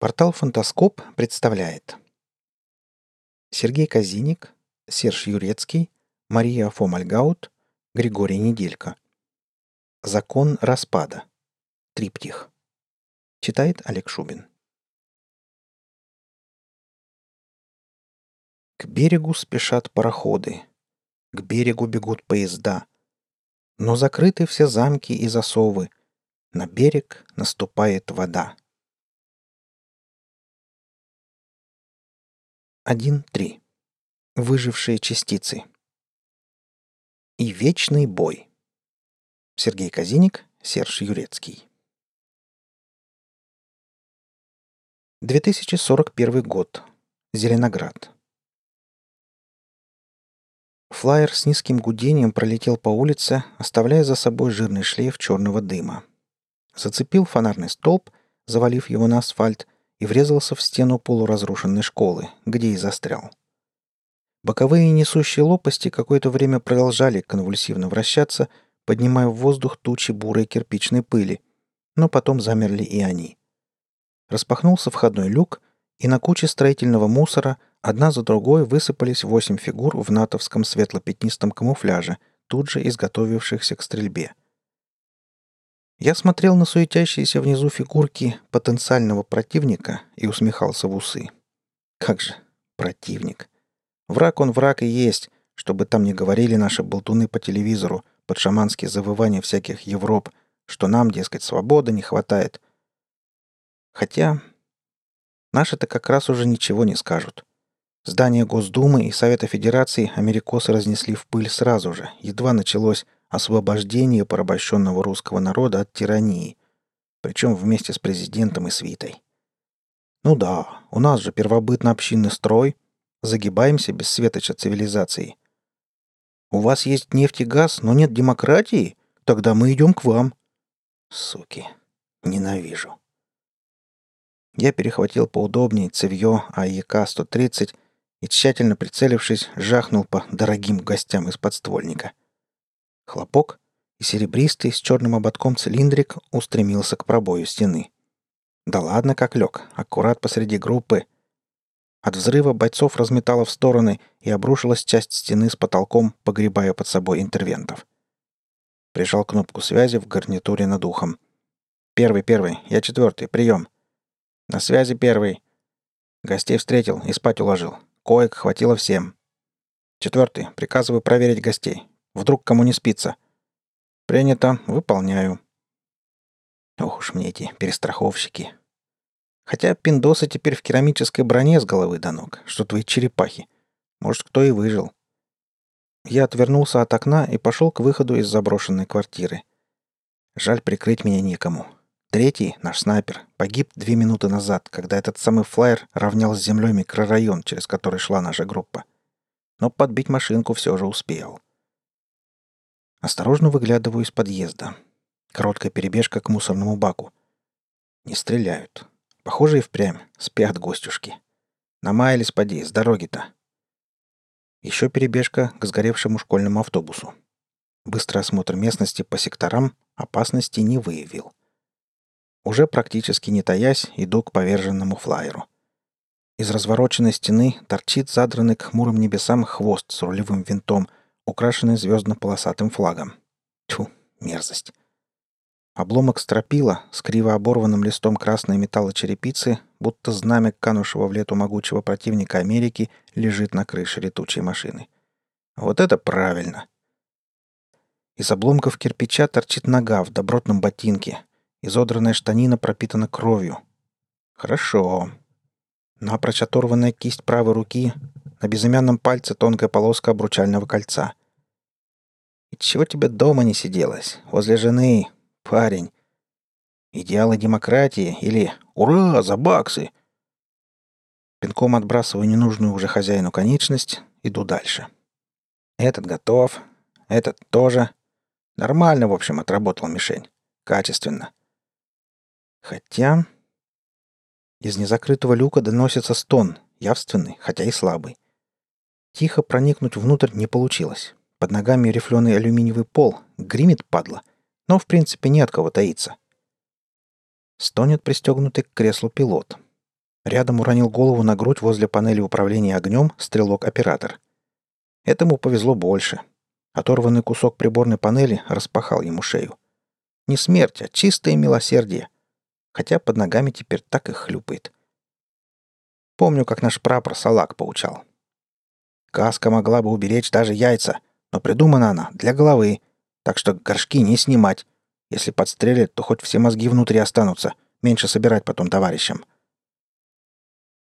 Портал «Фантаскоп» представляет Сергей Казиник, Серж Юрецкий, Мария Фомальгаут, Григорий Неделько. Закон распада. Триптих. Читает Олег Шубин. К берегу спешат пароходы. К берегу бегут поезда. Но закрыты все замки и засовы. На берег наступает вода. 1.3. Выжившие частицы. И вечный бой. Сергей Казиник, Серж Юрецкий. 2041 год. Зеленоград. Флайер с низким гудением пролетел по улице, оставляя за собой жирный шлейф черного дыма. Зацепил фонарный столб, завалив его на асфальт – и врезался в стену полуразрушенной школы, где и застрял. Боковые несущие лопасти какое-то время продолжали конвульсивно вращаться, поднимая в воздух тучи бурой кирпичной пыли, но потом замерли и они. Распахнулся входной люк, и на куче строительного мусора одна за другой высыпались восемь фигур в натовском светло-пятнистом камуфляже, тут же изготовившихся к стрельбе — я смотрел на суетящиеся внизу фигурки потенциального противника и усмехался в усы. Как же, противник. Враг он враг и есть, чтобы там не говорили наши болтуны по телевизору под шаманские завывания всяких Европ, что нам, дескать, свободы не хватает. Хотя наши-то как раз уже ничего не скажут. Здание Госдумы и Совета Федерации америкосы разнесли в пыль сразу же, едва началось освобождение порабощенного русского народа от тирании, причем вместе с президентом и свитой. Ну да, у нас же первобытно-общинный строй, загибаемся без светоча цивилизации. У вас есть нефть и газ, но нет демократии? Тогда мы идем к вам. Суки, ненавижу. Я перехватил поудобнее цевьё АЕК-130 и, тщательно прицелившись, жахнул по дорогим гостям из подствольника — Хлопок, и серебристый с черным ободком цилиндрик устремился к пробою стены. Да ладно, как лег, аккурат посреди группы. От взрыва бойцов разметало в стороны и обрушилась часть стены с потолком, погребая под собой интервентов. Прижал кнопку связи в гарнитуре над ухом. «Первый, первый, я четвертый, прием». «На связи первый». Гостей встретил и спать уложил. Коек хватило всем. Четвертый, приказываю проверить гостей. Вдруг кому не спится. Принято, выполняю. Ох уж мне эти перестраховщики. Хотя пиндосы теперь в керамической броне с головы до ног, что твои черепахи. Может, кто и выжил. Я отвернулся от окна и пошел к выходу из заброшенной квартиры. Жаль, прикрыть меня некому. Третий, наш снайпер, погиб две минуты назад, когда этот самый флайер равнял с землей микрорайон, через который шла наша группа. Но подбить машинку все же успел. Осторожно выглядываю из подъезда. Короткая перебежка к мусорному баку. Не стреляют. Похоже, и впрямь. Спят гостюшки. Намаялись, поди, с дороги-то. Еще перебежка к сгоревшему школьному автобусу. Быстрый осмотр местности по секторам опасности не выявил. Уже практически не таясь, иду к поверженному флайеру. Из развороченной стены торчит задранный к хмурым небесам хвост с рулевым винтом, украшенный звездно-полосатым флагом. Тьфу, мерзость. Обломок стропила с криво оборванным листом красной металлочерепицы, будто знамя канувшего в лету могучего противника Америки, лежит на крыше летучей машины. Вот это правильно. Из обломков кирпича торчит нога в добротном ботинке. Изодранная штанина пропитана кровью. Хорошо. Напрочь оторванная кисть правой руки, на безымянном пальце тонкая полоска обручального кольца. И чего тебе дома не сиделось? Возле жены, парень. Идеалы демократии или «Ура, за баксы!» Пинком отбрасываю ненужную уже хозяину конечность, иду дальше. Этот готов, этот тоже. Нормально, в общем, отработал мишень. Качественно. Хотя... Из незакрытого люка доносится стон, явственный, хотя и слабый. Тихо проникнуть внутрь не получилось. Под ногами рифленый алюминиевый пол. Гремит падла. Но, в принципе, не от кого таиться. Стонет пристегнутый к креслу пилот. Рядом уронил голову на грудь возле панели управления огнем стрелок-оператор. Этому повезло больше. Оторванный кусок приборной панели распахал ему шею. Не смерть, а чистое милосердие. Хотя под ногами теперь так и хлюпает. Помню, как наш прапор салак поучал. Каска могла бы уберечь даже яйца, но придумана она для головы, так что горшки не снимать. Если подстрелят, то хоть все мозги внутри останутся, меньше собирать потом товарищам.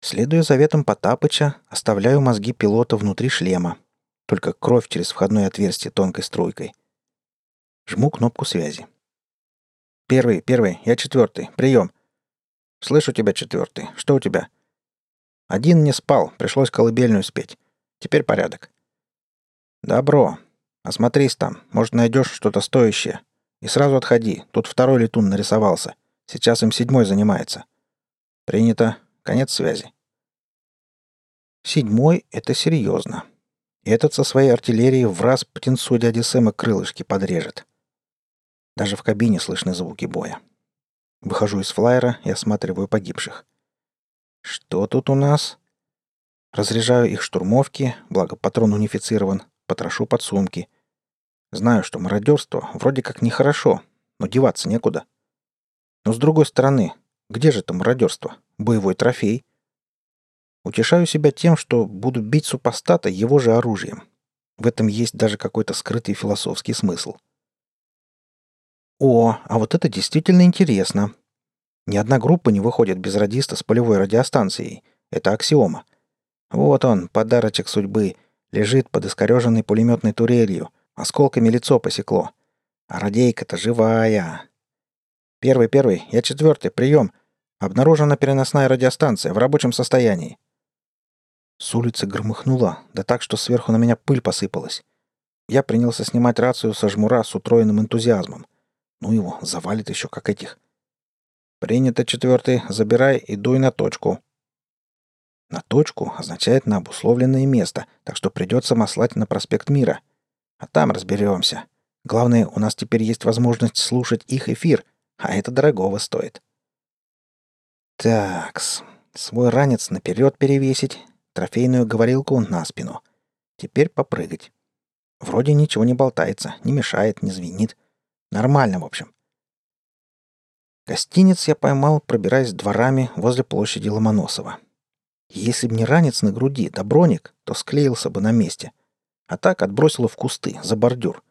Следуя заветам Потапыча, оставляю мозги пилота внутри шлема. Только кровь через входное отверстие тонкой струйкой. Жму кнопку связи. «Первый, первый, я четвертый. Прием!» «Слышу тебя, четвертый. Что у тебя?» «Один не спал, пришлось колыбельную спеть. Теперь порядок». «Добро. Осмотрись там. Может, найдешь что-то стоящее. И сразу отходи. Тут второй летун нарисовался. Сейчас им седьмой занимается». «Принято. Конец связи. Седьмой — это серьезно. Этот со своей артиллерией в раз птенцу дяди Сэма крылышки подрежет. Даже в кабине слышны звуки боя. Выхожу из флайера и осматриваю погибших. Что тут у нас? Разряжаю их штурмовки, благо патрон унифицирован, потрошу подсумки. Знаю, что мародерство вроде как нехорошо, но деваться некуда. Но с другой стороны, где же это мародерство? Боевой трофей. Утешаю себя тем, что буду бить супостата его же оружием. В этом есть даже какой-то скрытый философский смысл. О, а вот это действительно интересно. Ни одна группа не выходит без радиста с полевой радиостанцией. Это аксиома. Вот он, подарочек судьбы, лежит под искореженной пулеметной турелью. Осколками лицо посекло. А радейка-то живая. Первый, первый, я четвертый, прием. Обнаружена переносная радиостанция в рабочем состоянии. С улицы громыхнуло, да так, что сверху на меня пыль посыпалась. Я принялся снимать рацию со жмура с утроенным энтузиазмом. Ну его, завалит еще как этих. Принято четвертый, забирай и дуй на точку. На точку означает на обусловленное место, так что придется маслать на проспект Мира. А там разберемся. Главное, у нас теперь есть возможность слушать их эфир, а это дорогого стоит. Такс. Свой ранец наперед перевесить, трофейную говорилку на спину. Теперь попрыгать. Вроде ничего не болтается, не мешает, не звенит. Нормально, в общем. Гостиниц я поймал, пробираясь дворами возле площади Ломоносова. Если б не ранец на груди, да броник, то склеился бы на месте. А так отбросило в кусты, за бордюр.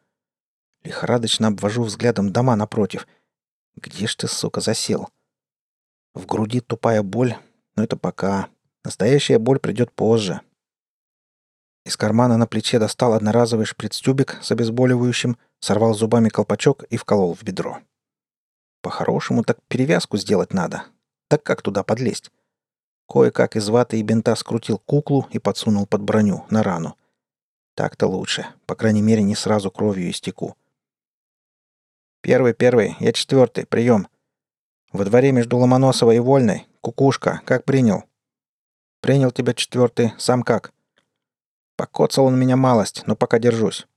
Лихорадочно обвожу взглядом дома напротив. Где ж ты, сука, засел? — в груди тупая боль, но это пока. Настоящая боль придет позже. Из кармана на плече достал одноразовый шприц-тюбик с обезболивающим, сорвал зубами колпачок и вколол в бедро. По-хорошему так перевязку сделать надо. Так как туда подлезть? Кое-как из ваты и бинта скрутил куклу и подсунул под броню, на рану. Так-то лучше. По крайней мере, не сразу кровью истеку. «Первый, первый, я четвертый, прием!» Во дворе между Ломоносовой и Вольной. Кукушка. Как принял?» «Принял тебя четвертый. Сам как?» «Покоцал он меня малость, но пока держусь».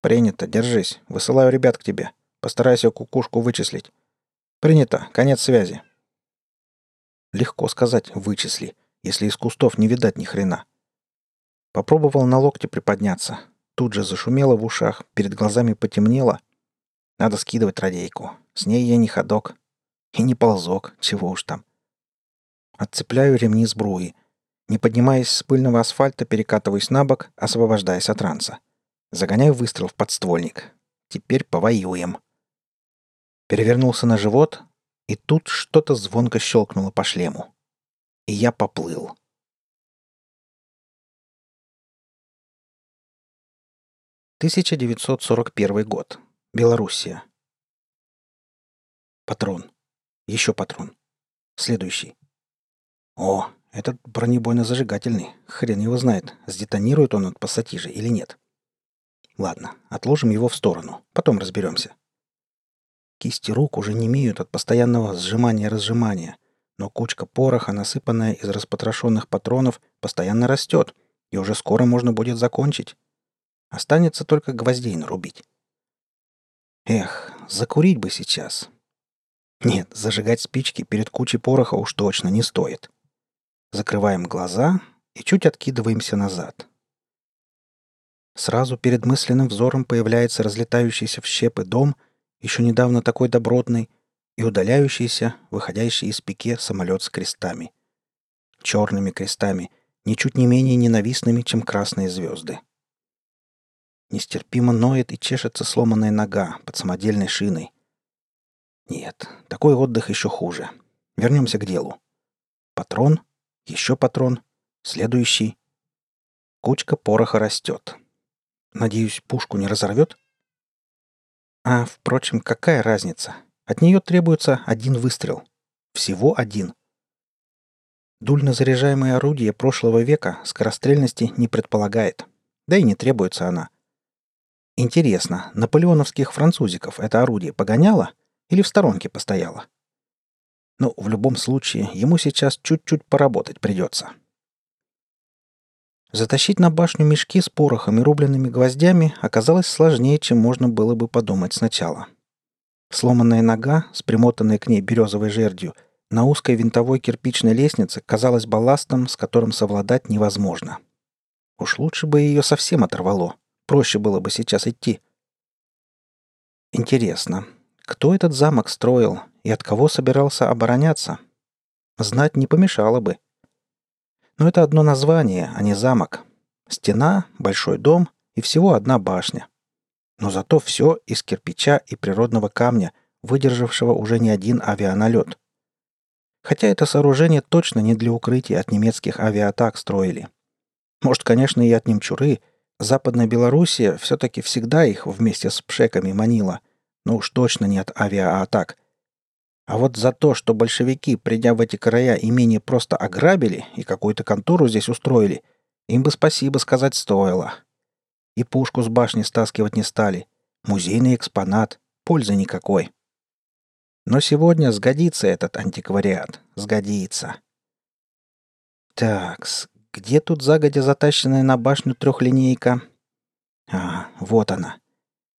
«Принято. Держись. Высылаю ребят к тебе. Постарайся кукушку вычислить». «Принято. Конец связи». Легко сказать «вычисли», если из кустов не видать ни хрена. Попробовал на локте приподняться. Тут же зашумело в ушах, перед глазами потемнело. Надо скидывать радейку. С ней я не ходок. И не ползок, чего уж там. Отцепляю ремни с бруи. Не поднимаясь с пыльного асфальта, перекатываюсь на бок, освобождаясь от ранца. Загоняю выстрел в подствольник. Теперь повоюем. Перевернулся на живот, и тут что-то звонко щелкнуло по шлему. И я поплыл. Тысяча девятьсот сорок первый год. Белоруссия. Патрон. Еще патрон. Следующий. О, этот бронебойно-зажигательный. Хрен его знает, сдетонирует он от пассатижа или нет. Ладно, отложим его в сторону. Потом разберемся. Кисти рук уже не имеют от постоянного сжимания-разжимания, но кучка пороха, насыпанная из распотрошенных патронов, постоянно растет, и уже скоро можно будет закончить. Останется только гвоздей нарубить. Эх, закурить бы сейчас, нет, зажигать спички перед кучей пороха уж точно не стоит. закрываем глаза и чуть откидываемся назад. Сразу перед мысленным взором появляется разлетающийся в щепы дом, еще недавно такой добротный, и удаляющийся, выходящий из пике самолет с крестами. Черными крестами, ничуть не менее ненавистными, чем красные звезды. Нестерпимо ноет и чешется сломанная нога под самодельной шиной. Нет, такой отдых еще хуже. Вернемся к делу. Патрон, еще патрон, следующий. Кучка пороха растет. Надеюсь, пушку не разорвет? А, впрочем, какая разница? От нее требуется один выстрел. Всего один. Дульно заряжаемое орудие прошлого века скорострельности не предполагает. Да и не требуется она. Интересно, наполеоновских французиков это орудие погоняло или в сторонке постояло? Ну, в любом случае, ему сейчас чуть-чуть поработать придется. Затащить на башню мешки с порохом и рубленными гвоздями оказалось сложнее, чем можно было бы подумать сначала. Сломанная нога, с примотанной к ней березовой жердью, на узкой винтовой кирпичной лестнице казалась балластом, с которым совладать невозможно. Уж лучше бы ее совсем оторвало. Проще было бы сейчас идти. Интересно, кто этот замок строил и от кого собирался обороняться? Знать не помешало бы. Но это одно название, а не замок. Стена, большой дом и всего одна башня. Но зато все из кирпича и природного камня, выдержавшего уже не один авианалет. Хотя это сооружение точно не для укрытия от немецких авиатак строили. Может, конечно, и от немчуры. Западная Белоруссия все-таки всегда их вместе с пшеками манила. Но уж точно не от авиаатак. А вот за то, что большевики, придя в эти края, имение просто ограбили и какую-то контору здесь устроили, им бы спасибо сказать стоило. И пушку с башни стаскивать не стали. Музейный экспонат. Пользы никакой. Но сегодня сгодится этот антиквариат. Сгодится. Такс, где тут загодя затащенная на башню трехлинейка? А, вот она.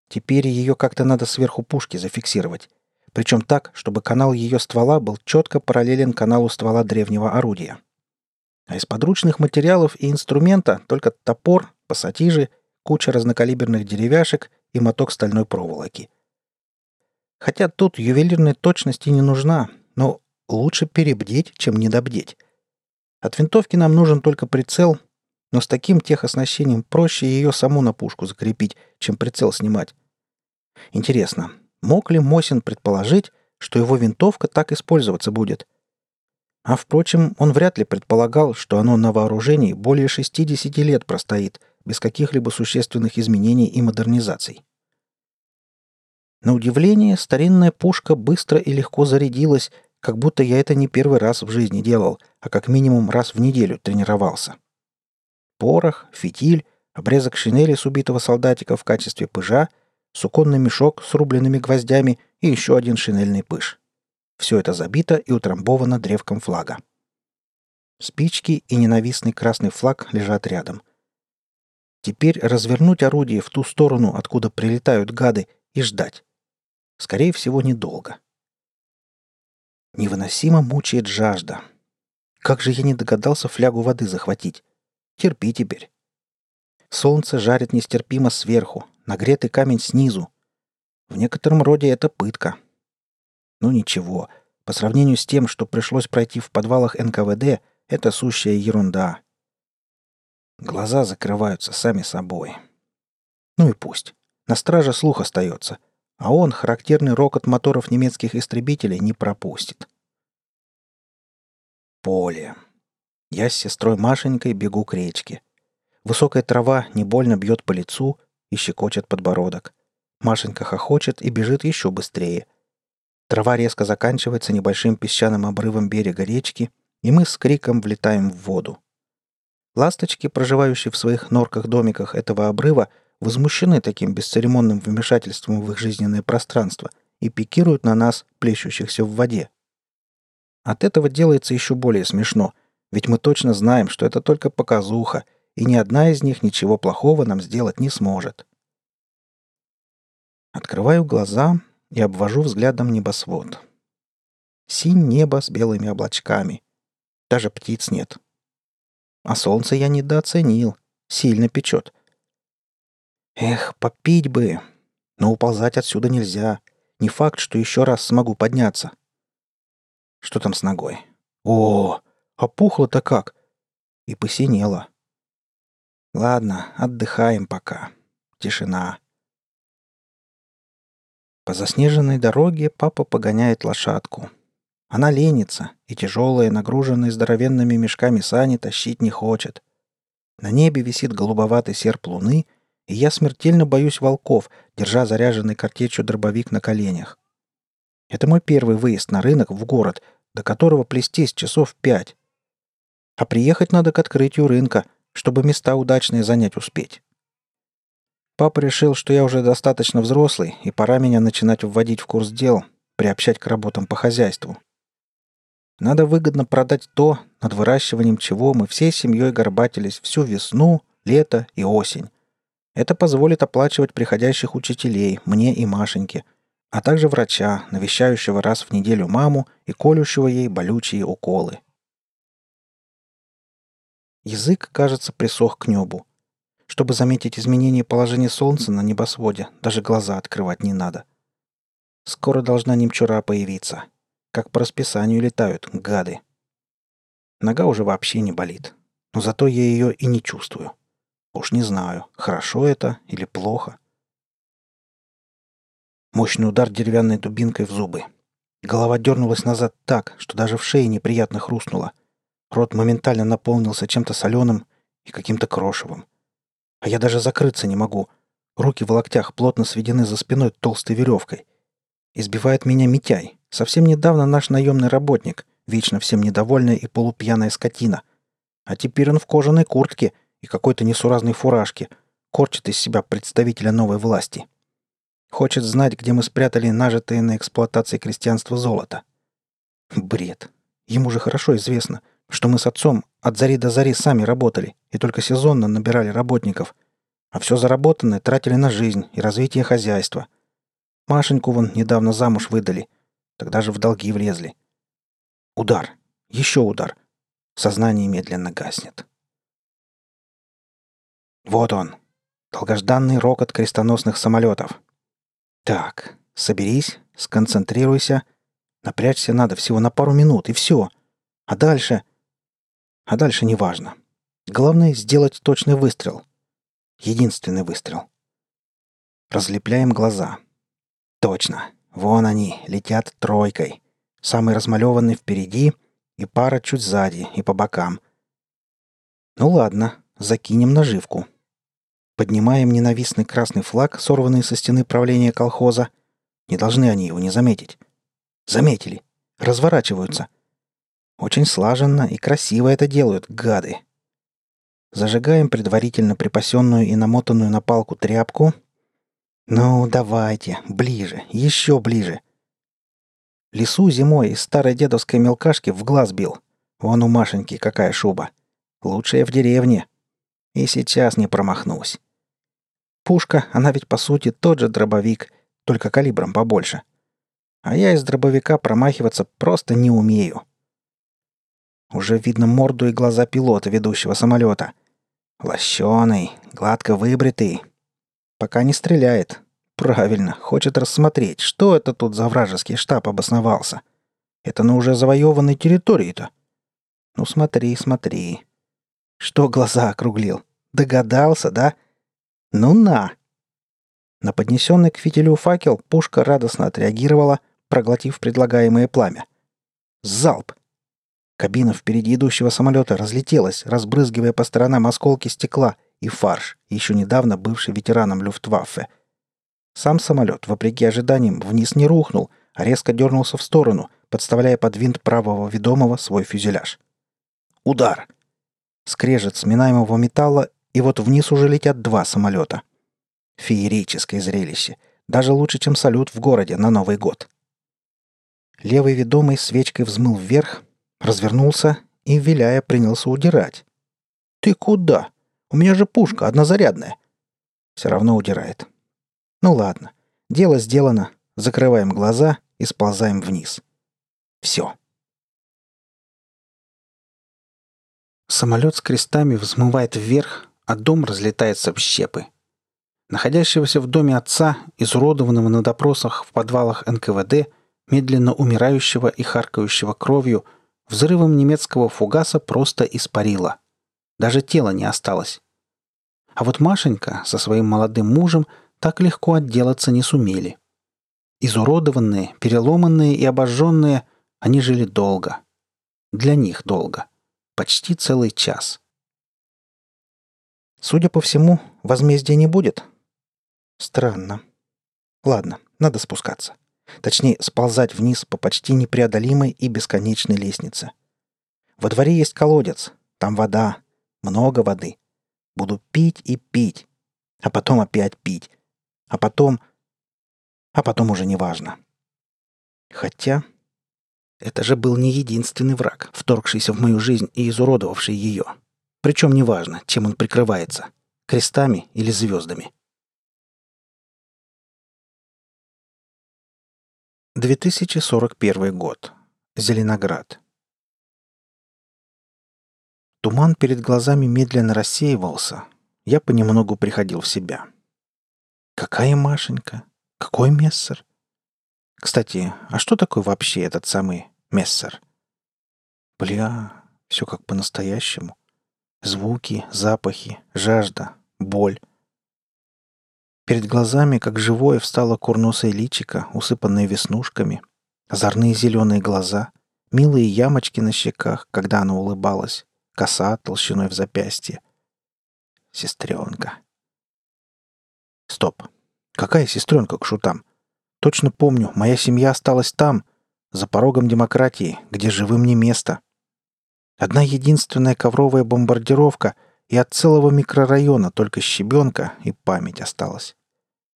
Теперь ее как-то надо сверху пушки зафиксировать. Причем так, чтобы канал ее ствола был четко параллелен каналу ствола древнего орудия. А из подручных материалов и инструмента только топор, пассатижи, куча разнокалиберных деревяшек и моток стальной проволоки. Хотя тут ювелирной точности не нужна, но лучше перебдеть, чем недобдеть. От винтовки нам нужен только прицел, но с таким техоснащением проще ее саму на пушку закрепить, чем прицел снимать. Интересно, Мог ли Мосин предположить, что его винтовка так использоваться будет? А впрочем, он вряд ли предполагал, что оно на вооружении более 60 лет простоит, без каких-либо существенных изменений и модернизаций. На удивление, старинная пушка быстро и легко зарядилась, как будто я это не первый раз в жизни делал, а как минимум раз в неделю тренировался. Порох, фитиль, обрезок шинели с убитого солдатика в качестве пыжа — суконный мешок с рубленными гвоздями и еще один шинельный пыш. Все это забито и утрамбовано древком флага. Спички и ненавистный красный флаг лежат рядом. Теперь развернуть орудие в ту сторону, откуда прилетают гады, и ждать. Скорее всего, недолго. Невыносимо мучает жажда. Как же я не догадался флягу воды захватить? Терпи теперь. Солнце жарит нестерпимо сверху, нагретый камень снизу. В некотором роде это пытка. Ну ничего, по сравнению с тем, что пришлось пройти в подвалах НКВД, это сущая ерунда. Глаза закрываются сами собой. Ну и пусть. На страже слух остается, а он характерный рокот моторов немецких истребителей не пропустит. Поле. Я с сестрой Машенькой бегу к речке. Высокая трава не больно бьет по лицу, и щекочет подбородок. Машенька хохочет и бежит еще быстрее. Трава резко заканчивается небольшим песчаным обрывом берега речки, и мы с криком влетаем в воду. Ласточки, проживающие в своих норках-домиках этого обрыва, возмущены таким бесцеремонным вмешательством в их жизненное пространство и пикируют на нас, плещущихся в воде. От этого делается еще более смешно, ведь мы точно знаем, что это только показуха, и ни одна из них ничего плохого нам сделать не сможет. Открываю глаза и обвожу взглядом небосвод. Синь небо с белыми облачками. Даже птиц нет. А солнце я недооценил. Сильно печет. Эх, попить бы. Но уползать отсюда нельзя. Не факт, что еще раз смогу подняться. Что там с ногой? О, опухло-то как! И посинело. Ладно, отдыхаем пока. Тишина. По заснеженной дороге папа погоняет лошадку. Она ленится, и тяжелые, нагруженные здоровенными мешками сани тащить не хочет. На небе висит голубоватый серп луны, и я смертельно боюсь волков, держа заряженный картечью дробовик на коленях. Это мой первый выезд на рынок в город, до которого плестись часов пять. А приехать надо к открытию рынка, чтобы места удачные занять успеть. Папа решил, что я уже достаточно взрослый, и пора меня начинать вводить в курс дел, приобщать к работам по хозяйству. Надо выгодно продать то, над выращиванием чего мы всей семьей горбатились всю весну, лето и осень. Это позволит оплачивать приходящих учителей, мне и Машеньке, а также врача, навещающего раз в неделю маму и колющего ей болючие уколы. Язык, кажется, присох к небу. Чтобы заметить изменение положения Солнца на небосводе, даже глаза открывать не надо. Скоро должна немчура появиться. Как по расписанию летают, гады. Нога уже вообще не болит. Но зато я ее и не чувствую. Уж не знаю, хорошо это или плохо. Мощный удар деревянной дубинкой в зубы. Голова дернулась назад так, что даже в шее неприятно хрустнуло. Рот моментально наполнился чем-то соленым и каким-то крошевым. А я даже закрыться не могу. Руки в локтях плотно сведены за спиной толстой веревкой. Избивает меня Митяй. Совсем недавно наш наемный работник, вечно всем недовольная и полупьяная скотина. А теперь он в кожаной куртке и какой-то несуразной фуражке, корчит из себя представителя новой власти. Хочет знать, где мы спрятали нажитое на эксплуатации крестьянства золото. Бред. Ему же хорошо известно, что мы с отцом от зари до зари сами работали и только сезонно набирали работников, а все заработанное тратили на жизнь и развитие хозяйства. Машеньку вон недавно замуж выдали, тогда же в долги влезли. Удар. Еще удар. Сознание медленно гаснет. Вот он. Долгожданный рокот крестоносных самолетов. Так, соберись, сконцентрируйся. Напрячься надо всего на пару минут, и все. А дальше... А дальше неважно. Главное — сделать точный выстрел. Единственный выстрел. Разлепляем глаза. Точно. Вон они, летят тройкой. Самый размалеванный впереди и пара чуть сзади и по бокам. Ну ладно, закинем наживку. Поднимаем ненавистный красный флаг, сорванный со стены правления колхоза. Не должны они его не заметить. Заметили. Разворачиваются — очень слаженно и красиво это делают, гады. Зажигаем предварительно припасенную и намотанную на палку тряпку. Ну, давайте, ближе, еще ближе. Лису зимой из старой дедовской мелкашки в глаз бил. Вон у Машеньки какая шуба. Лучшая в деревне. И сейчас не промахнусь. Пушка, она ведь по сути тот же дробовик, только калибром побольше. А я из дробовика промахиваться просто не умею. Уже видно морду и глаза пилота, ведущего самолета. Лощеный, гладко выбритый. Пока не стреляет. Правильно, хочет рассмотреть, что это тут за вражеский штаб обосновался. Это на уже завоеванной территории-то. Ну смотри, смотри. Что глаза округлил? Догадался, да? Ну на! На поднесенный к фитилю факел пушка радостно отреагировала, проглотив предлагаемое пламя. Залп! Кабина впереди идущего самолета разлетелась, разбрызгивая по сторонам осколки стекла и фарш, еще недавно бывший ветераном Люфтваффе. Сам самолет, вопреки ожиданиям, вниз не рухнул, а резко дернулся в сторону, подставляя под винт правого ведомого свой фюзеляж. Удар! Скрежет сминаемого металла, и вот вниз уже летят два самолета. Феерическое зрелище. Даже лучше, чем салют в городе на Новый год. Левый ведомый свечкой взмыл вверх, развернулся и, виляя, принялся удирать. «Ты куда? У меня же пушка однозарядная». Все равно удирает. Ну ладно. Дело сделано. Закрываем глаза и сползаем вниз. Все. Самолет с крестами взмывает вверх, а дом разлетается в щепы. Находящегося в доме отца, изуродованного на допросах в подвалах НКВД, медленно умирающего и харкающего кровью, взрывом немецкого фугаса просто испарило. Даже тела не осталось. А вот Машенька со своим молодым мужем так легко отделаться не сумели. Изуродованные, переломанные и обожженные, они жили долго. Для них долго. Почти целый час. Судя по всему, возмездия не будет. Странно. Ладно, надо спускаться. Точнее, сползать вниз по почти непреодолимой и бесконечной лестнице. Во дворе есть колодец. Там вода. Много воды. Буду пить и пить. А потом опять пить. А потом... А потом уже не важно. Хотя... Это же был не единственный враг, вторгшийся в мою жизнь и изуродовавший ее. Причем неважно, чем он прикрывается. Крестами или звездами. 2041 год. Зеленоград. Туман перед глазами медленно рассеивался. Я понемногу приходил в себя. Какая Машенька? Какой Мессер? Кстати, а что такое вообще этот самый Мессер? Бля, все как по-настоящему. Звуки, запахи, жажда, боль. Перед глазами, как живое, встало курносое личико, усыпанное веснушками, озорные зеленые глаза, милые ямочки на щеках, когда она улыбалась, коса толщиной в запястье. Сестренка. Стоп. Какая сестренка к шутам? Точно помню, моя семья осталась там, за порогом демократии, где живым не место. Одна единственная ковровая бомбардировка, и от целого микрорайона только щебенка и память осталась.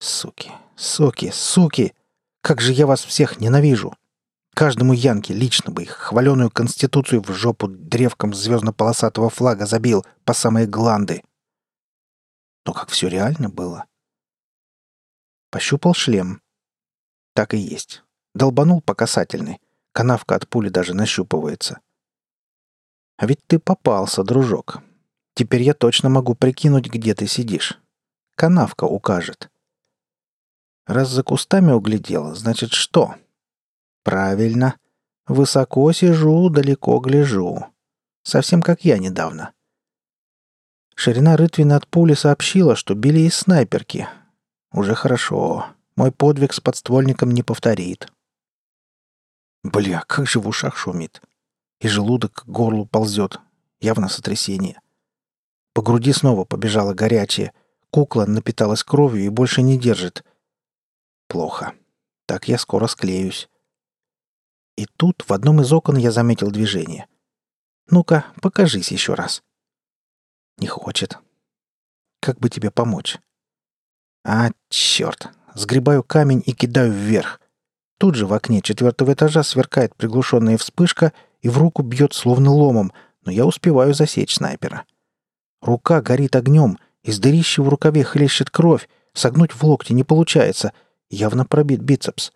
Суки, суки, суки! Как же я вас всех ненавижу! Каждому Янке лично бы их хваленую конституцию в жопу древком звездно-полосатого флага забил по самые гланды. Но как все реально было. Пощупал шлем. Так и есть. Долбанул по касательной. Канавка от пули даже нащупывается. А ведь ты попался, дружок. Теперь я точно могу прикинуть, где ты сидишь. Канавка укажет. Раз за кустами углядел, значит что? Правильно. Высоко сижу, далеко гляжу. Совсем как я недавно. Ширина Рытвина от пули сообщила, что били из снайперки. Уже хорошо. Мой подвиг с подствольником не повторит. Бля, как же в ушах шумит. И желудок к горлу ползет. Явно сотрясение. По груди снова побежала горячее. Кукла напиталась кровью и больше не держит. Плохо. Так я скоро склеюсь. И тут в одном из окон я заметил движение. «Ну-ка, покажись еще раз». Не хочет. Как бы тебе помочь? А, черт. Сгребаю камень и кидаю вверх. Тут же в окне четвертого этажа сверкает приглушенная вспышка и в руку бьет словно ломом, но я успеваю засечь снайпера. Рука горит огнем, из дырища в рукаве хлещет кровь, согнуть в локте не получается, явно пробит бицепс.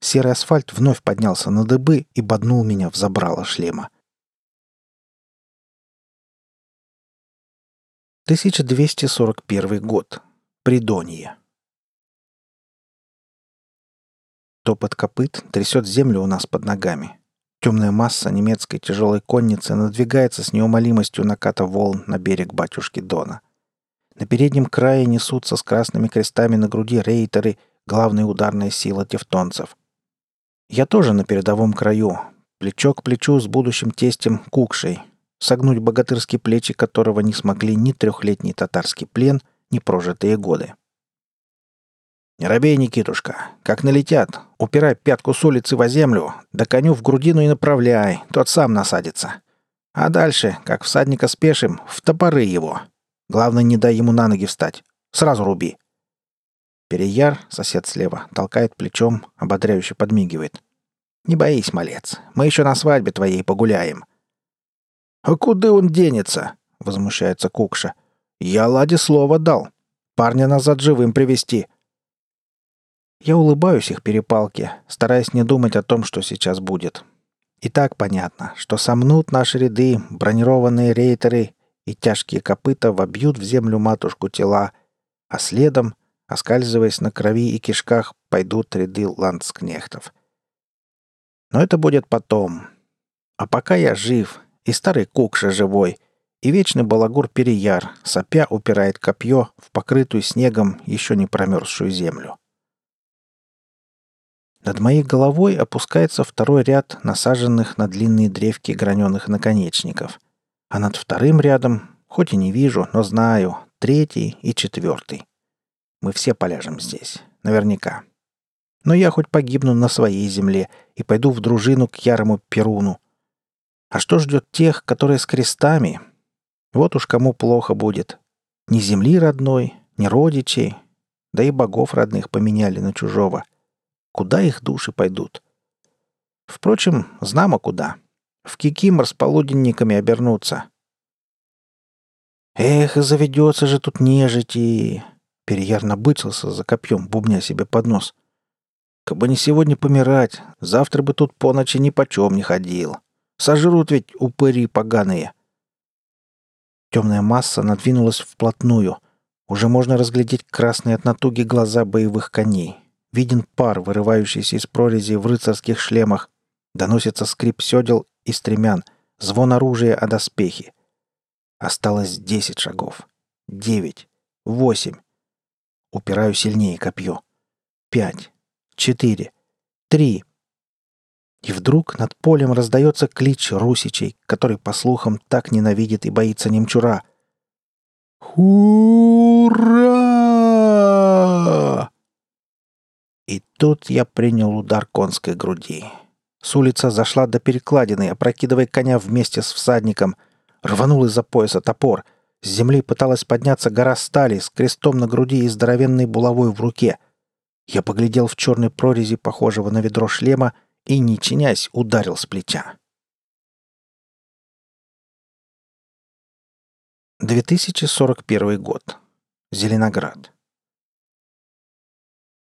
Серый асфальт вновь поднялся на дыбы и боднул меня в забрало шлема. 1241 год. Придонье. Топот копыт трясет землю у нас под ногами. Темная масса немецкой тяжелой конницы надвигается с неумолимостью наката волн на берег батюшки Дона. На переднем крае несутся с красными крестами на груди рейтеры, главная ударная сила тевтонцев. Я тоже на передовом краю, плечо к плечу с будущим тестем Кукшей, согнуть богатырские плечи которого не смогли ни трехлетний татарский плен, ни прожитые годы. «Не робей, Никитушка. Как налетят, упирай пятку с улицы во землю, да коню в грудину и направляй, тот сам насадится. А дальше, как всадника спешим, в топоры его. Главное, не дай ему на ноги встать. Сразу руби». Переяр, сосед слева, толкает плечом, ободряюще подмигивает. «Не боись, малец, мы еще на свадьбе твоей погуляем». «А куда он денется?» — возмущается Кукша. «Я Ладе слово дал. Парня назад живым привести. Я улыбаюсь их перепалке, стараясь не думать о том, что сейчас будет. И так понятно, что сомнут наши ряды бронированные рейтеры и тяжкие копыта вобьют в землю матушку тела, а следом, оскальзываясь на крови и кишках, пойдут ряды ландскнехтов. Но это будет потом. А пока я жив, и старый Кукша живой, и вечный балагур Переяр, сопя упирает копье в покрытую снегом еще не промерзшую землю. Над моей головой опускается второй ряд насаженных на длинные древки граненых наконечников. А над вторым рядом, хоть и не вижу, но знаю, третий и четвертый. Мы все поляжем здесь, наверняка. Но я хоть погибну на своей земле и пойду в дружину к ярому Перуну. А что ждет тех, которые с крестами? Вот уж кому плохо будет. Ни земли родной, ни родичей, да и богов родных поменяли на чужого — Куда их души пойдут? Впрочем, знамо куда. В Кикимор с полуденниками обернуться. Эх, заведется же тут нежити. Переяр набычился за копьем, бубня себе под нос. Кабы не сегодня помирать, завтра бы тут по ночи ни почем не ходил. Сожрут ведь упыри поганые. Темная масса надвинулась вплотную. Уже можно разглядеть красные от натуги глаза боевых коней. Виден пар, вырывающийся из прорези в рыцарских шлемах. Доносится скрип седел и стремян, звон оружия о доспехи. Осталось десять шагов. Девять. Восемь. Упираю сильнее копье. Пять. Четыре. Три. И вдруг над полем раздается клич русичей, который, по слухам, так ненавидит и боится немчура. «Ура!» И тут я принял удар конской груди. С улицы зашла до перекладины, опрокидывая коня вместе с всадником. Рванул из-за пояса топор. С земли пыталась подняться гора стали с крестом на груди и здоровенной булавой в руке. Я поглядел в черной прорези, похожего на ведро шлема, и, не чинясь, ударил с плеча. 2041 год. Зеленоград.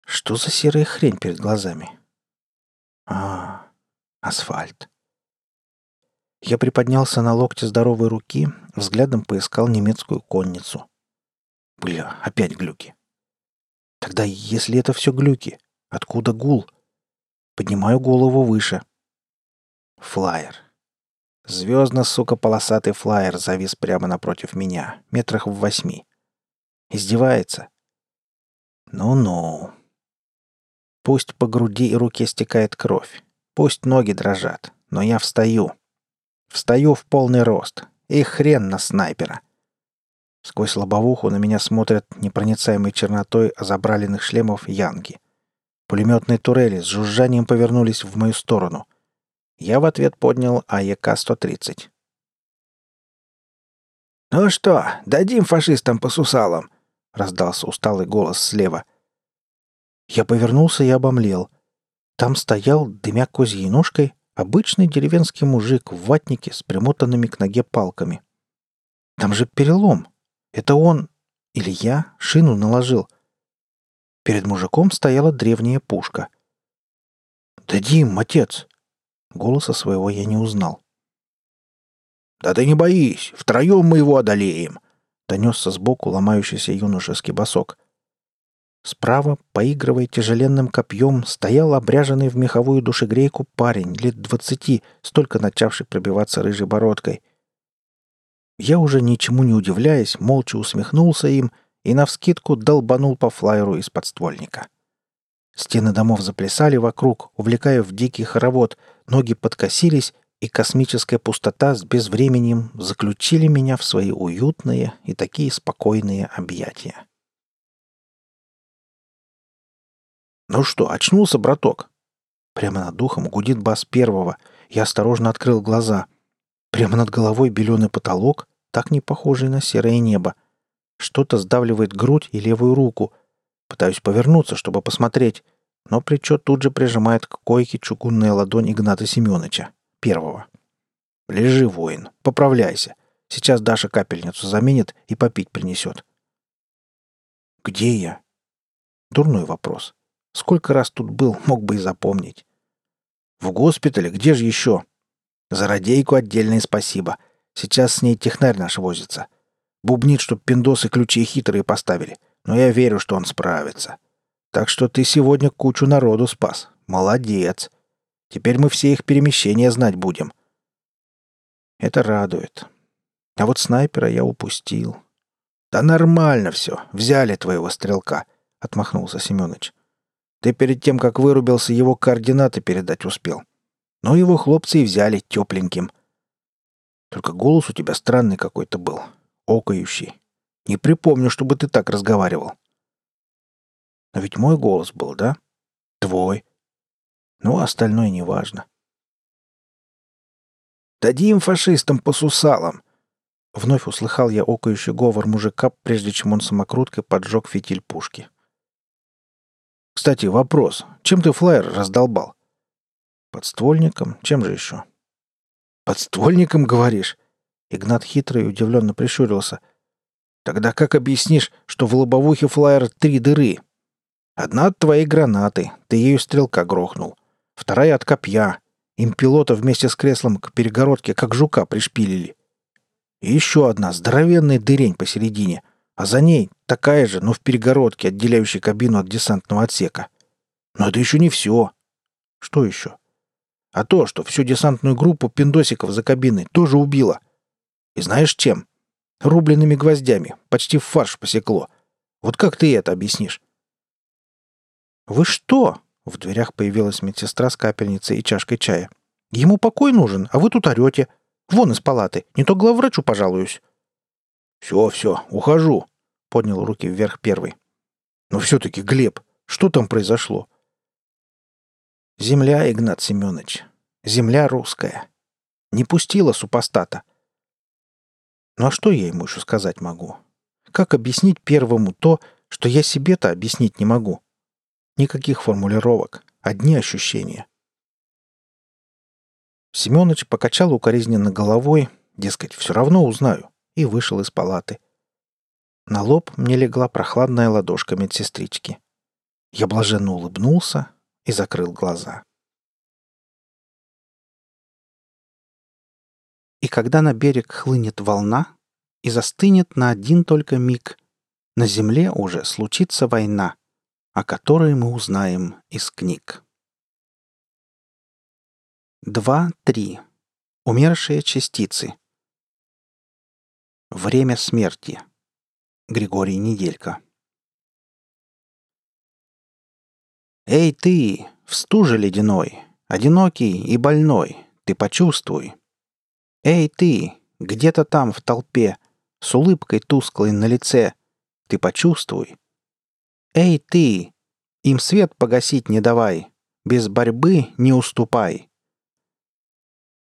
Что за серая хрень перед глазами? А, асфальт. Я приподнялся на локте здоровой руки, взглядом поискал немецкую конницу. Бля, опять глюки. Тогда, если это все глюки, откуда гул? Поднимаю голову выше. Флайер. Звездно, сука, полосатый флайер завис прямо напротив меня, метрах в восьми. Издевается. Ну-ну. Пусть по груди и руке стекает кровь. Пусть ноги дрожат. Но я встаю. Встаю в полный рост. И хрен на снайпера. Сквозь лобовуху на меня смотрят непроницаемой чернотой озабраленных шлемов янги. Пулеметные турели с жужжанием повернулись в мою сторону. Я в ответ поднял АЕК-130. «Ну что, дадим фашистам по сусалам?» — раздался усталый голос слева. Я повернулся и обомлел. Там стоял, дымя козьей ножкой, обычный деревенский мужик в ватнике с примотанными к ноге палками. Там же перелом. Это он или я шину наложил. Перед мужиком стояла древняя пушка. «Да Дим, отец!» Голоса своего я не узнал. «Да ты не боись, втроем мы его одолеем!» Донесся сбоку ломающийся юношеский босок. Справа, поигрывая тяжеленным копьем, стоял обряженный в меховую душегрейку парень лет двадцати, столько начавший пробиваться рыжей бородкой. Я уже ничему не удивляясь, молча усмехнулся им и навскидку долбанул по флайеру из подствольника. Стены домов заплясали вокруг, увлекая в дикий хоровод, ноги подкосились, и космическая пустота с безвременем заключили меня в свои уютные и такие спокойные объятия. «Ну что, очнулся, браток?» Прямо над духом гудит бас первого. Я осторожно открыл глаза. Прямо над головой беленый потолок, так не похожий на серое небо. Что-то сдавливает грудь и левую руку. Пытаюсь повернуться, чтобы посмотреть, но плечо тут же прижимает к койке чугунная ладонь Игната Семеновича, первого. «Лежи, воин, поправляйся. Сейчас Даша капельницу заменит и попить принесет». «Где я?» Дурной вопрос. Сколько раз тут был, мог бы и запомнить. В госпитале, где же еще? За радейку отдельное спасибо. Сейчас с ней технарь наш возится. Бубнит, чтоб пиндосы ключи хитрые поставили. Но я верю, что он справится. Так что ты сегодня кучу народу спас. Молодец. Теперь мы все их перемещения знать будем. Это радует. А вот снайпера я упустил. Да нормально все. Взяли твоего стрелка, отмахнулся Семёныч. Ты перед тем, как вырубился, его координаты передать успел. Но его хлопцы и взяли тепленьким. Только голос у тебя странный какой-то был, окающий. Не припомню, чтобы ты так разговаривал. Но ведь мой голос был, да? Твой. Ну, а остальное неважно. «Дадим фашистам по сусалам!» Вновь услыхал я окающий говор мужика, прежде чем он самокруткой поджег фитиль пушки. «Кстати, вопрос. Чем ты флайер раздолбал?» «Подствольником? Чем же еще?» «Подствольником, говоришь?» Игнат хитро и удивленно прищурился. «Тогда как объяснишь, что в лобовухе флайера три дыры? Одна от твоей гранаты, ты ею стрелка грохнул. Вторая от копья. Им пилота вместе с креслом к перегородке, как жука, пришпилили. И еще одна здоровенная дырень посередине, а за ней такая же, но в перегородке, отделяющей кабину от десантного отсека. Но это еще не все. Что еще? А то, что всю десантную группу пиндосиков за кабиной тоже убило. И знаешь чем? Рубленными гвоздями, почти в фарш посекло. Вот как ты это объяснишь? «Вы что?» — в дверях появилась медсестра с капельницей и чашкой чая. «Ему покой нужен, а вы тут орете. Вон из палаты, не то главврачу пожалуюсь». «Все, все, ухожу», — поднял руки вверх первый. «Но все-таки, Глеб, что там произошло?» Земля, Игнат Семенович. Земля русская. Не пустила супостата. Ну а что я ему еще сказать могу? Как объяснить первому то, что я себе-то объяснить не могу? Никаких формулировок, одни ощущения. Семёныч покачал укоризненно головой, дескать, все равно узнаю, и вышел из палаты. На лоб мне легла прохладная ладошка медсестрички. Я блаженно улыбнулся, и закрыл глаза. И когда на берег хлынет волна и застынет на один только миг, на земле уже случится война, о которой мы узнаем из книг. Два-три. Умершие частицы. Время смерти. Григорий Неделька. «Эй ты, в стуже ледяной, одинокий и больной, ты почувствуй. Эй ты, где-то там в толпе, с улыбкой тусклой на лице, ты почувствуй. Эй ты, им свет погасить не давай, без борьбы не уступай».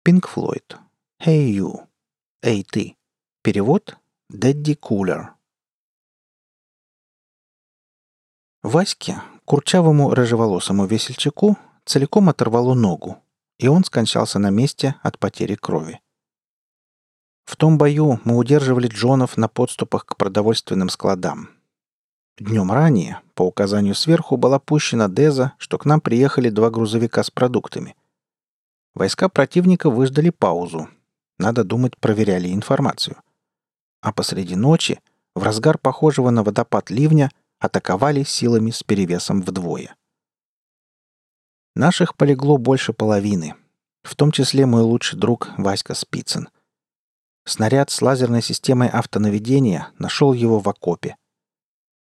Пинк Флойд. «Hey you». «Эй ты». Перевод «Дэдди Кулер». Ваське, Курчавому рыжеволосому весельчаку целиком оторвало ногу, и он скончался на месте от потери крови. В том бою мы удерживали Джонов на подступах к продовольственным складам. Днем ранее, по указанию сверху, была пущена Деза, что к нам приехали два грузовика с продуктами. Войска противника выждали паузу. Надо думать, проверяли информацию. А посреди ночи, в разгар похожего на водопад ливня, атаковали силами с перевесом вдвое. Наших полегло больше половины, в том числе мой лучший друг Васька Спицын. Снаряд с лазерной системой автонаведения нашел его в окопе.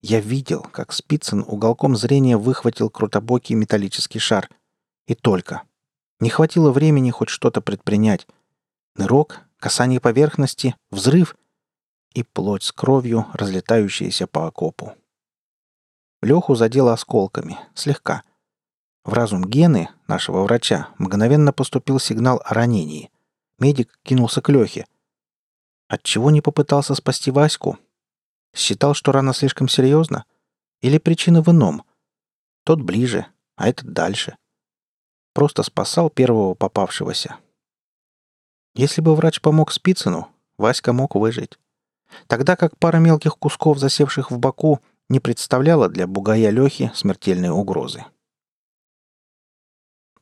Я видел, как Спицын уголком зрения выхватил крутобокий металлический шар. И только. Не хватило времени хоть что-то предпринять. Нырок, касание поверхности, взрыв и плоть с кровью, разлетающаяся по окопу. Леху задело осколками, слегка. В разум Гены, нашего врача, мгновенно поступил сигнал о ранении. Медик кинулся к Лехе. Отчего не попытался спасти Ваську? Считал, что рана слишком серьезна? Или причина в ином? Тот ближе, а этот дальше. Просто спасал первого попавшегося. Если бы врач помог Спицыну, Васька мог выжить. Тогда как пара мелких кусков, засевших в боку, не представляла для бугая Лехи смертельной угрозы.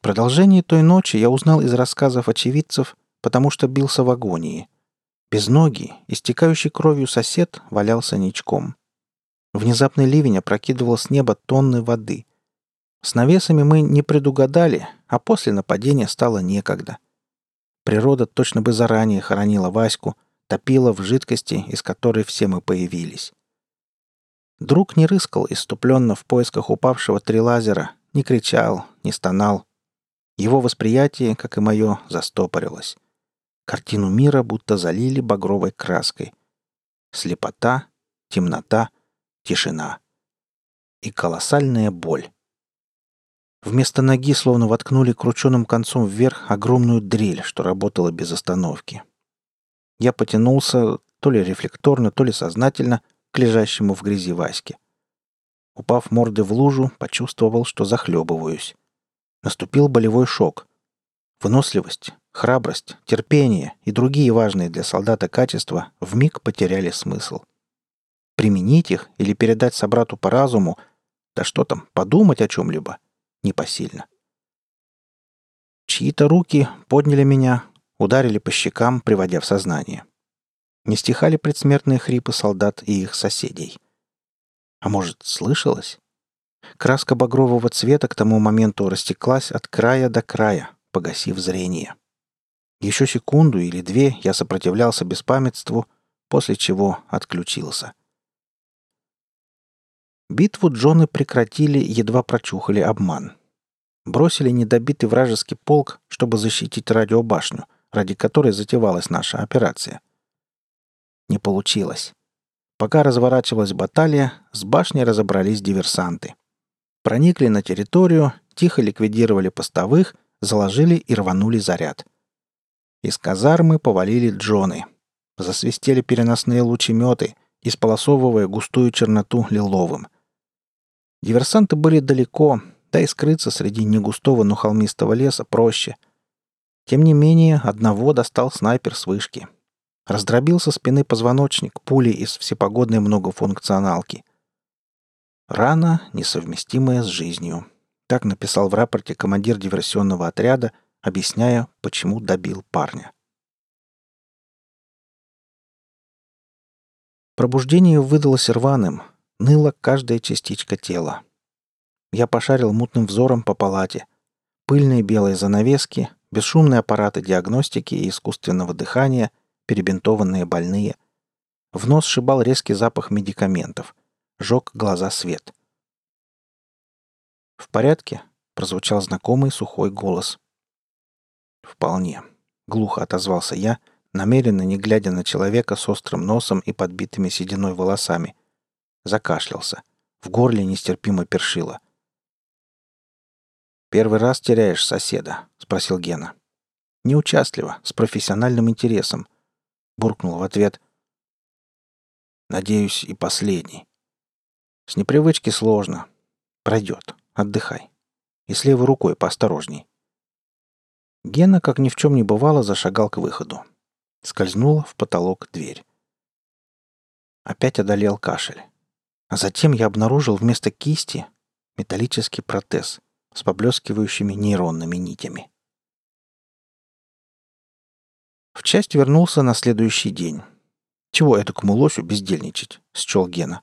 Продолжение той ночи я узнал из рассказов очевидцев, потому что бился в агонии. Без ноги, истекающий кровью сосед, валялся ничком. Внезапный ливень опрокидывал с неба тонны воды. С навесами мы не предугадали, а после нападения стало некогда. Природа точно бы заранее хоронила Ваську, топила в жидкости, из которой все мы появились. Друг не рыскал иступленно в поисках упавшего трилазера, не кричал, не стонал. Его восприятие, как и мое, застопорилось. Картину мира будто залили багровой краской. Слепота, темнота, тишина. И колоссальная боль. Вместо ноги словно воткнули крученым концом вверх огромную дрель, что работала без остановки. Я потянулся, то ли рефлекторно, то ли сознательно, лежащему в грязи Ваське. Упав мордой в лужу, почувствовал, что захлебываюсь. Наступил болевой шок. Выносливость, храбрость, терпение и другие важные для солдата качества вмиг потеряли смысл. Применить их или передать собрату по разуму, да что там, подумать о чем-либо, непосильно. Чьи-то руки подняли меня, ударили по щекам, приводя в сознание. Не стихали предсмертные хрипы солдат и их соседей. А может, слышалось? Краска багрового цвета к тому моменту растеклась от края до края, погасив зрение. Еще секунду или две я сопротивлялся беспамятству, после чего отключился. Битву Джоны прекратили, едва прочухали обман. Бросили недобитый вражеский полк, чтобы защитить радиобашню, ради которой затевалась наша операция. Не получилось. Пока разворачивалась баталия, с башней разобрались диверсанты. Проникли на территорию, тихо ликвидировали постовых, заложили и рванули заряд. Из казармы повалили джоны. Засвистели переносные лучеметы, исполосовывая густую черноту лиловым. Диверсанты были далеко, да и скрыться среди негустого, но холмистого леса проще. Тем не менее, одного достал снайпер с вышки — Раздробил со спины позвоночник пули из всепогодной многофункционалки. Рана, несовместимая с жизнью. Так написал в рапорте командир диверсионного отряда, объясняя, почему добил парня. Пробуждение выдалось рваным, ныла каждая частичка тела. Я пошарил мутным взором по палате. Пыльные белые занавески, бесшумные аппараты диагностики и искусственного дыхания — перебинтованные больные. В нос шибал резкий запах медикаментов. Жег глаза свет. «В порядке?» — прозвучал знакомый сухой голос. «Вполне», — глухо отозвался я, намеренно не глядя на человека с острым носом и подбитыми сединой волосами. Закашлялся. В горле нестерпимо першило. «Первый раз теряешь соседа?» — спросил Гена. «Неучастливо, с профессиональным интересом буркнул в ответ. Надеюсь, и последний. С непривычки сложно. Пройдет. Отдыхай. И с левой рукой поосторожней. Гена, как ни в чем не бывало, зашагал к выходу. Скользнула в потолок дверь. Опять одолел кашель. А затем я обнаружил вместо кисти металлический протез с поблескивающими нейронными нитями. В часть вернулся на следующий день. Чего этому лосю бездельничать, счел Гена.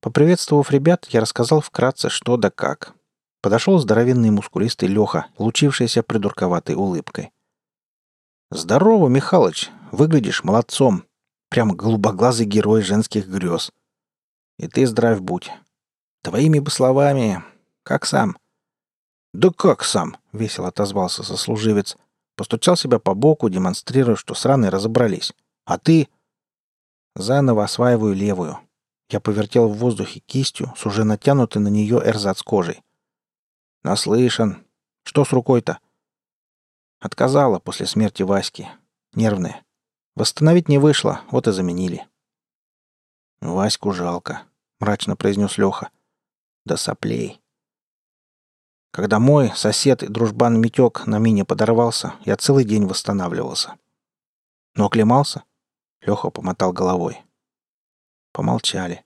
Поприветствовав ребят, я рассказал вкратце, что да как. Подошел здоровенный мускулистый Леха, лучившийся придурковатой улыбкой. «Здорово, Михалыч! Выглядишь молодцом. Прям голубоглазый герой женских грез. И ты здрав будь. Твоими бы словами. Как сам?» «Да как сам?» — весело отозвался сослуживец, Постучал себя по боку, демонстрируя, что сраные разобрались. А ты... Заново осваиваю левую. Я повертел в воздухе кистью с уже натянутой на нее эрзац кожей. Наслышан. Что с рукой-то? Отказала после смерти Васьки. Нервная. Восстановить не вышло, вот и заменили. Ваську жалко, мрачно произнес Леха. Да соплей. Когда мой сосед и дружбан Митек на мине подорвался, я целый день восстанавливался. Но оклемался? Леха помотал головой. Помолчали.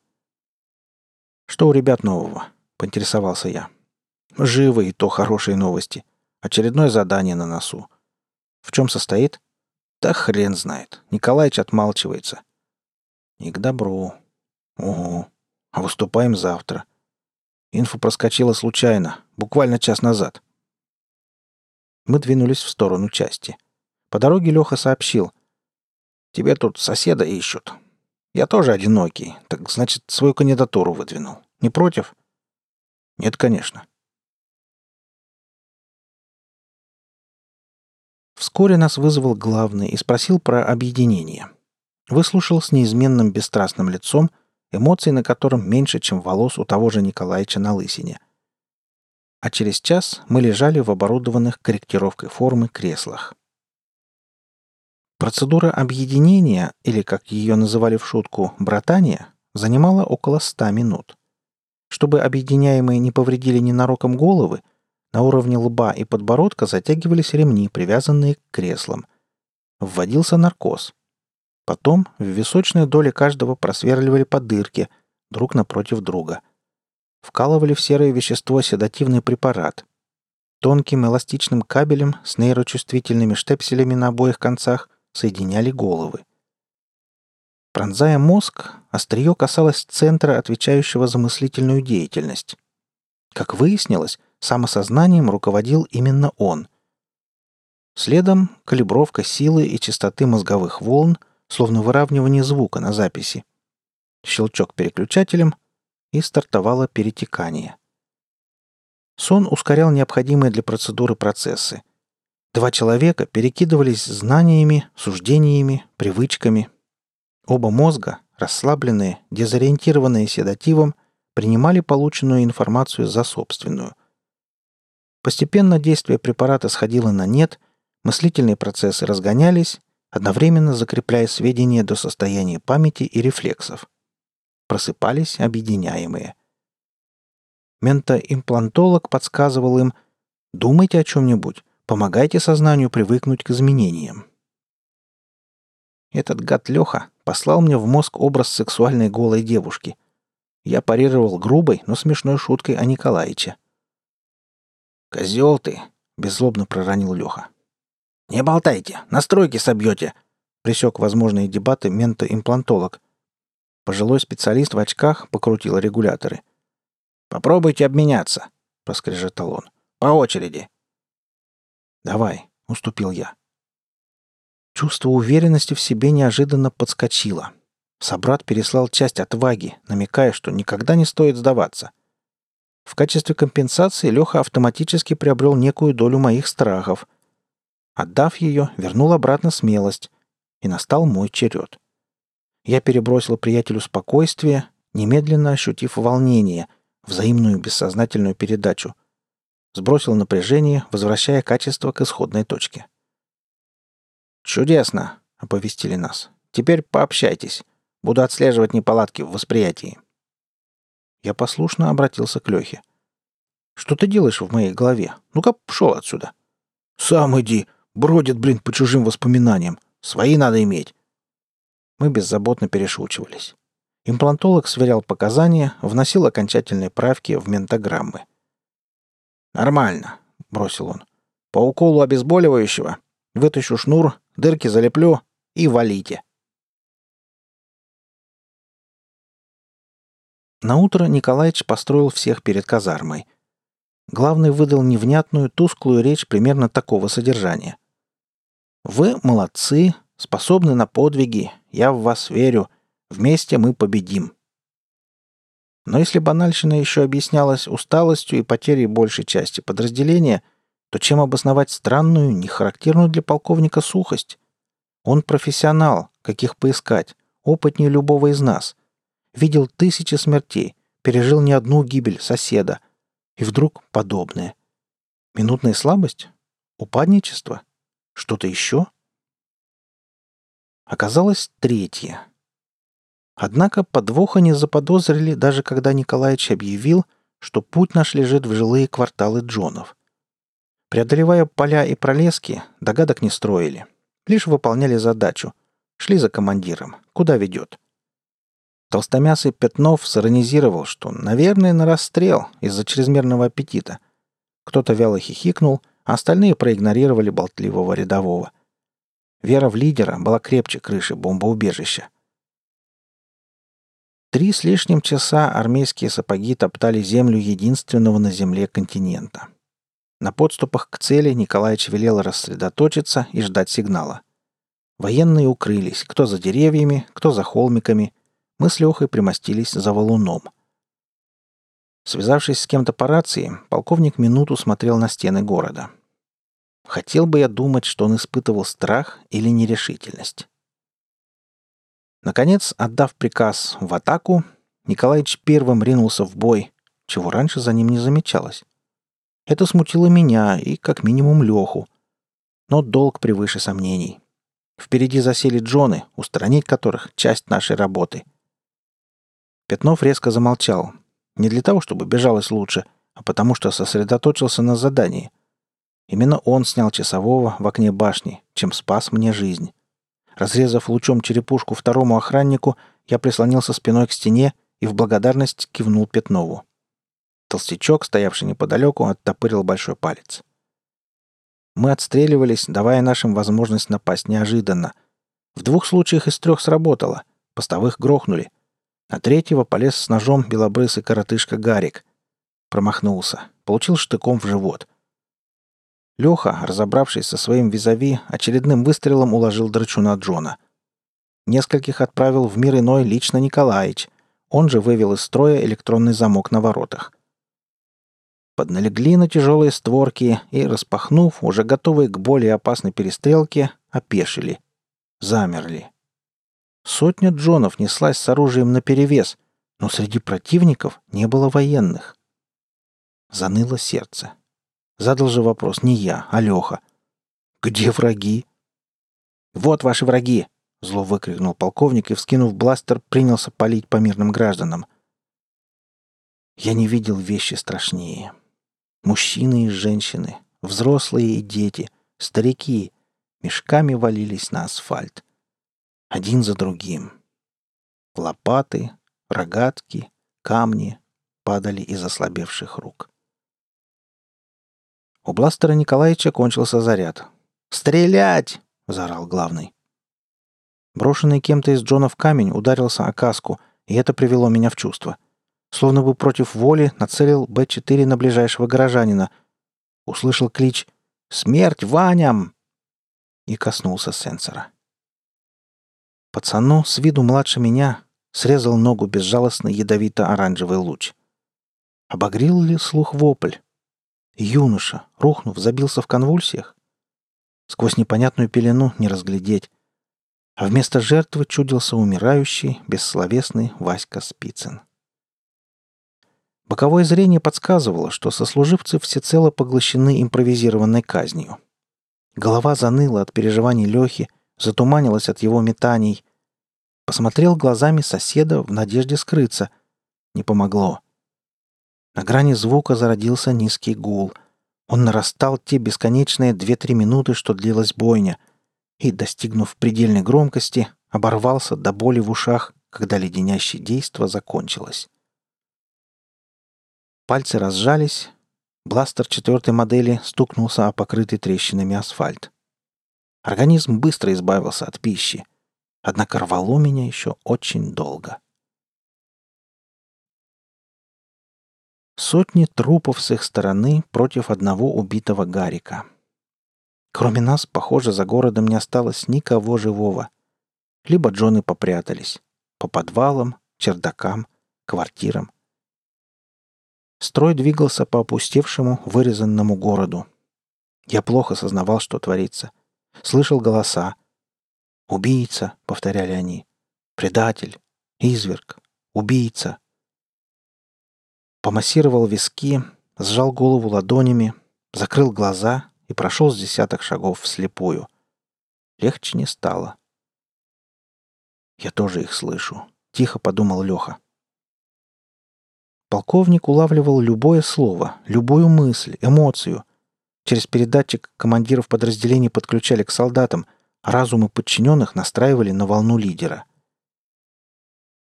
«Что у ребят нового?» — поинтересовался я. «Живы, и то хорошие новости. Очередное задание на носу. В чем состоит? Да хрен знает. Николаич отмалчивается. Не к добру. Ого. А выступаем завтра. Инфа проскочила случайно, буквально час назад. Мы двинулись в сторону части. По дороге Леха сообщил. «Тебе тут соседа ищут. Я тоже одинокий, так значит, свою кандидатуру выдвинул. Не против?» «Нет, конечно». Вскоре нас вызвал главный и спросил про объединение. Выслушал с неизменным бесстрастным лицом, эмоций на котором меньше, чем волос у того же Николаевича на лысине. А через час мы лежали в оборудованных корректировкой формы креслах. Процедура объединения, или, как ее называли в шутку, братания, занимала около ста минут. Чтобы объединяемые не повредили ненароком головы, на уровне лба и подбородка затягивались ремни, привязанные к креслам. Вводился наркоз. Потом в височной доле каждого просверливали по дырке, друг напротив друга. Вкалывали в серое вещество седативный препарат. Тонким эластичным кабелем с нейрочувствительными штепселями на обоих концах соединяли головы. Пронзая мозг, острие касалось центра, отвечающего за мыслительную деятельность. Как выяснилось, самосознанием руководил именно он. Следом калибровка силы и частоты мозговых волн, словно выравнивание звука на записи. Щелчок переключателем, и стартовало перетекание. Сон ускорял необходимые для процедуры процессы. Два человека перекидывались знаниями, суждениями, привычками. Оба мозга, расслабленные, дезориентированные седативом, принимали полученную информацию за собственную – Постепенно действие препарата сходило на нет, мыслительные процессы разгонялись, одновременно закрепляя сведения до состояния памяти и рефлексов. Просыпались объединяемые. Ментоимплантолог подсказывал им «Думайте о чем-нибудь, помогайте сознанию привыкнуть к изменениям». Этот гад Леха послал мне в мозг образ сексуальной голой девушки. Я парировал грубой, но смешной шуткой о Николаевиче. «Козел ты!» — беззлобно проронил Леха. «Не болтайте, настройки собьете!» — пресек возможные дебаты ментоимплантолог. Пожилой специалист в очках покрутил регуляторы. «Попробуйте обменяться!» — проскрежетал он. «По очереди!» «Давай!» — уступил я. Чувство уверенности в себе неожиданно подскочило. Собрат переслал часть отваги, намекая, что никогда не стоит сдаваться. В качестве компенсации Леха автоматически приобрел некую долю моих страхов. Отдав ее, вернул обратно смелость. И настал мой черед. Я перебросил приятелю спокойствие, немедленно ощутив волнение, взаимную бессознательную передачу. Сбросил напряжение, возвращая качество к исходной точке. «Чудесно!» — оповестили нас. «Теперь пообщайтесь. Буду отслеживать неполадки в восприятии». Я послушно обратился к Лехе. «Что ты делаешь в моей голове? Ну-ка, пшел отсюда!» «Сам иди! Бродит, блин, по чужим воспоминаниям! Свои надо иметь!» Мы беззаботно перешучивались. Имплантолог сверял показания, вносил окончательные правки в ментограммы. «Нормально», — бросил он. «По уколу обезболивающего вытащу шнур, дырки залеплю и валите». Наутро Николаевич построил всех перед казармой. Главный выдал невнятную, тусклую речь примерно такого содержания. «Вы молодцы, способны на подвиги, я в вас верю, вместе мы победим». Но если банальщина еще объяснялась усталостью и потерей большей части подразделения, то чем обосновать странную, нехарактерную для полковника сухость? Он профессионал, каких поискать, опытнее любого из нас — видел тысячи смертей, пережил не одну гибель соседа. И вдруг подобное. Минутная слабость? Упадничество? Что-то еще? Оказалось третье. Однако подвоха не заподозрили, даже когда Николаевич объявил, что путь наш лежит в жилые кварталы Джонов. Преодолевая поля и пролески, догадок не строили. Лишь выполняли задачу. Шли за командиром. Куда ведет? — Толстомясый Пятнов сиронизировал, что, наверное, на расстрел из-за чрезмерного аппетита. Кто-то вяло хихикнул, а остальные проигнорировали болтливого рядового. Вера в лидера была крепче крыши бомбоубежища. Три с лишним часа армейские сапоги топтали землю единственного на земле континента. На подступах к цели Николаевич велел рассредоточиться и ждать сигнала. Военные укрылись, кто за деревьями, кто за холмиками. Мы с Лехой примостились за валуном. Связавшись с кем-то по рации, полковник минуту смотрел на стены города. Хотел бы я думать, что он испытывал страх или нерешительность. Наконец, отдав приказ в атаку, Николаевич первым ринулся в бой, чего раньше за ним не замечалось. Это смутило меня и, как минимум, Леху. Но долг превыше сомнений. Впереди засели Джоны, устранить которых — часть нашей работы. Пятнов резко замолчал. Не для того, чтобы бежалось лучше, а потому что сосредоточился на задании. Именно он снял часового в окне башни, чем спас мне жизнь. Разрезав лучом черепушку второму охраннику, я прислонился спиной к стене и в благодарность кивнул Пятнову. Толстячок, стоявший неподалеку, оттопырил большой палец. Мы отстреливались, давая нашим возможность напасть неожиданно. В двух случаях из трех сработало. Постовых грохнули. На третьего полез с ножом белобрысый коротышка Гарик. Промахнулся. Получил штыком в живот. Леха, разобравшись со своим визави, очередным выстрелом уложил драчуна Джона. Нескольких отправил в мир иной лично Николаевич. Он же вывел из строя электронный замок на воротах. Подналегли на тяжелые створки и, распахнув, уже готовые к более опасной перестрелке, опешили. Замерли. Сотня джонов неслась с оружием наперевес, но среди противников не было военных. Заныло сердце. Задал же вопрос не я, а Леха. «Где враги?» «Вот ваши враги!» — зло выкрикнул полковник и, вскинув бластер, принялся палить по мирным гражданам. Я не видел вещи страшнее. Мужчины и женщины, взрослые и дети, старики мешками валились на асфальт. Один за другим. Лопаты, рогатки, камни падали из ослабевших рук. У бластера Николаевича кончился заряд. «Стрелять!» — заорал главный. Брошенный кем-то из Джонов камень ударился о каску, и это привело меня в чувство. Словно бы против воли нацелил Б-4 на ближайшего горожанина. Услышал клич «Смерть Ваням!» и коснулся сенсора. Пацану, с виду младше меня, срезал ногу безжалостно ядовито-оранжевый луч. Обогрел ли слух вопль? Юноша, рухнув, забился в конвульсиях. Сквозь непонятную пелену не разглядеть. А вместо жертвы чудился умирающий, бессловесный Васька Спицын. Боковое зрение подсказывало, что сослуживцы всецело поглощены импровизированной казнью. Голова заныла от переживаний Лехи, затуманилась от его метаний. Посмотрел глазами соседа в надежде скрыться. Не помогло. На грани звука зародился низкий гул. Он нарастал те бесконечные две-три минуты, что длилась бойня, и, достигнув предельной громкости, оборвался до боли в ушах, когда леденящее действо закончилось. Пальцы разжались, бластер четвертой модели стукнулся о покрытый трещинами асфальт. Организм быстро избавился от пищи, однако рвало меня еще очень долго. Сотни трупов с их стороны против одного убитого Гарика. Кроме нас, похоже, за городом не осталось никого живого. Либо Джоны попрятались. По подвалам, чердакам, квартирам. Строй двигался по опустевшему, вырезанному городу. Я плохо сознавал, что творится. Слышал голоса. «Убийца», — повторяли они. «Предатель», «Изверг», «Убийца», помассировал виски, сжал голову ладонями, закрыл глаза и прошел с десяток шагов вслепую. Легче не стало. «Я тоже их слышу», — тихо подумал Леха. Полковник улавливал любое слово, любую мысль, эмоцию. Через передатчик командиров подразделений подключали к солдатам, а разумы подчиненных настраивали на волну лидера.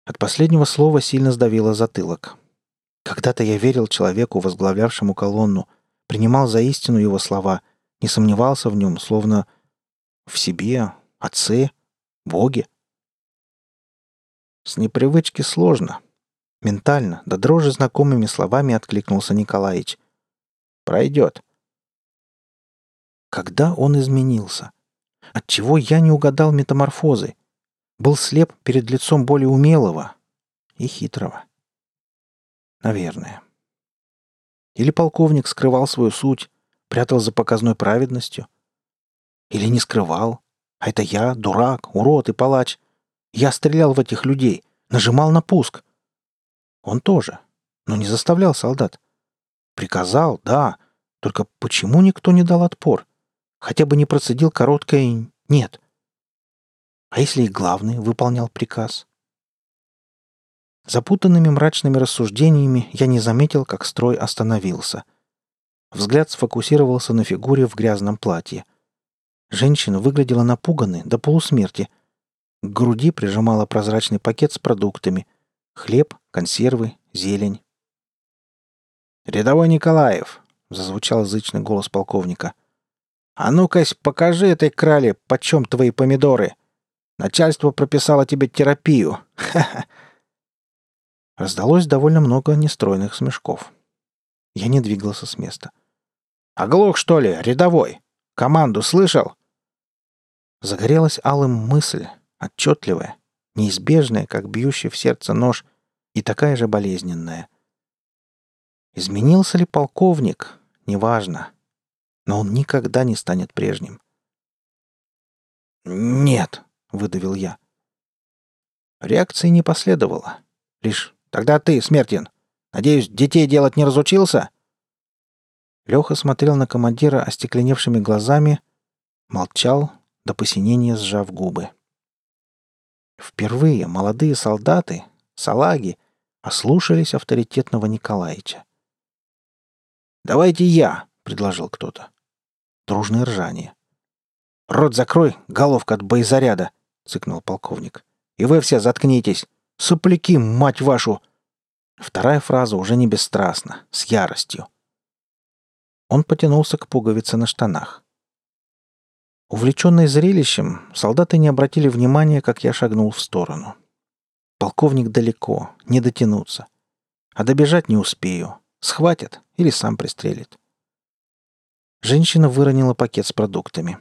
От последнего слова сильно сдавило затылок. Когда-то я верил человеку, возглавлявшему колонну, принимал за истину его слова не сомневался в нем, словно в себе, отце, боге. С непривычки сложно. Ментально, да дрожи знакомыми словами откликнулся Николаич. Пройдет. Когда он изменился? Отчего я не угадал метаморфозы? Был слеп перед лицом более умелого и хитрого. Наверное. Или полковник скрывал свою суть, прятал за показной праведностью. Или не скрывал. А это я, дурак, урод и палач. Я стрелял в этих людей, нажимал на пуск. Он тоже, но не заставлял солдат. Приказал, да, только почему никто не дал отпор? Хотя бы не процедил короткое «нет». А если и главный выполнял приказ? Запутанными мрачными рассуждениями я не заметил, как строй остановился. Взгляд сфокусировался на фигуре в грязном платье. Женщина выглядела напуганной до полусмерти. К груди прижимала прозрачный пакет с продуктами. Хлеб, консервы, зелень. «Рядовой Николаев!» — зазвучал зычный голос полковника. «А ну-ка, покажи этой крале, почем твои помидоры! Начальство прописало тебе терапию! Ха-ха!» Раздалось довольно много нестройных смешков. Я не двигался с места. «Оглох, что ли, рядовой? Команду слышал?» Загорелась алым мысль, отчетливая, неизбежная, как бьющий в сердце нож, и такая же болезненная. Изменился ли полковник? Неважно. Но он никогда не станет прежним. «Нет», — выдавил я. Реакции не последовало. Лишь «Тогда ты, Смертин. Надеюсь, детей делать не разучился?» Леха смотрел на командира остекленевшими глазами, молчал, до посинения сжав губы. Впервые молодые солдаты, салаги, ослушались авторитетного Николаича. «Давайте я», — предложил кто-то. Дружное ржание. «Рот закрой, головка от боезаряда», — цыкнул полковник. «И вы все заткнитесь. Сопляки, мать вашу!» Вторая фраза уже не бесстрастна, с яростью. Он потянулся к пуговице на штанах. Увлеченные зрелищем, солдаты не обратили внимания, как я шагнул в сторону. Полковник далеко, не дотянуться. А добежать не успею. Схватят или сам пристрелит. Женщина выронила пакет с продуктами.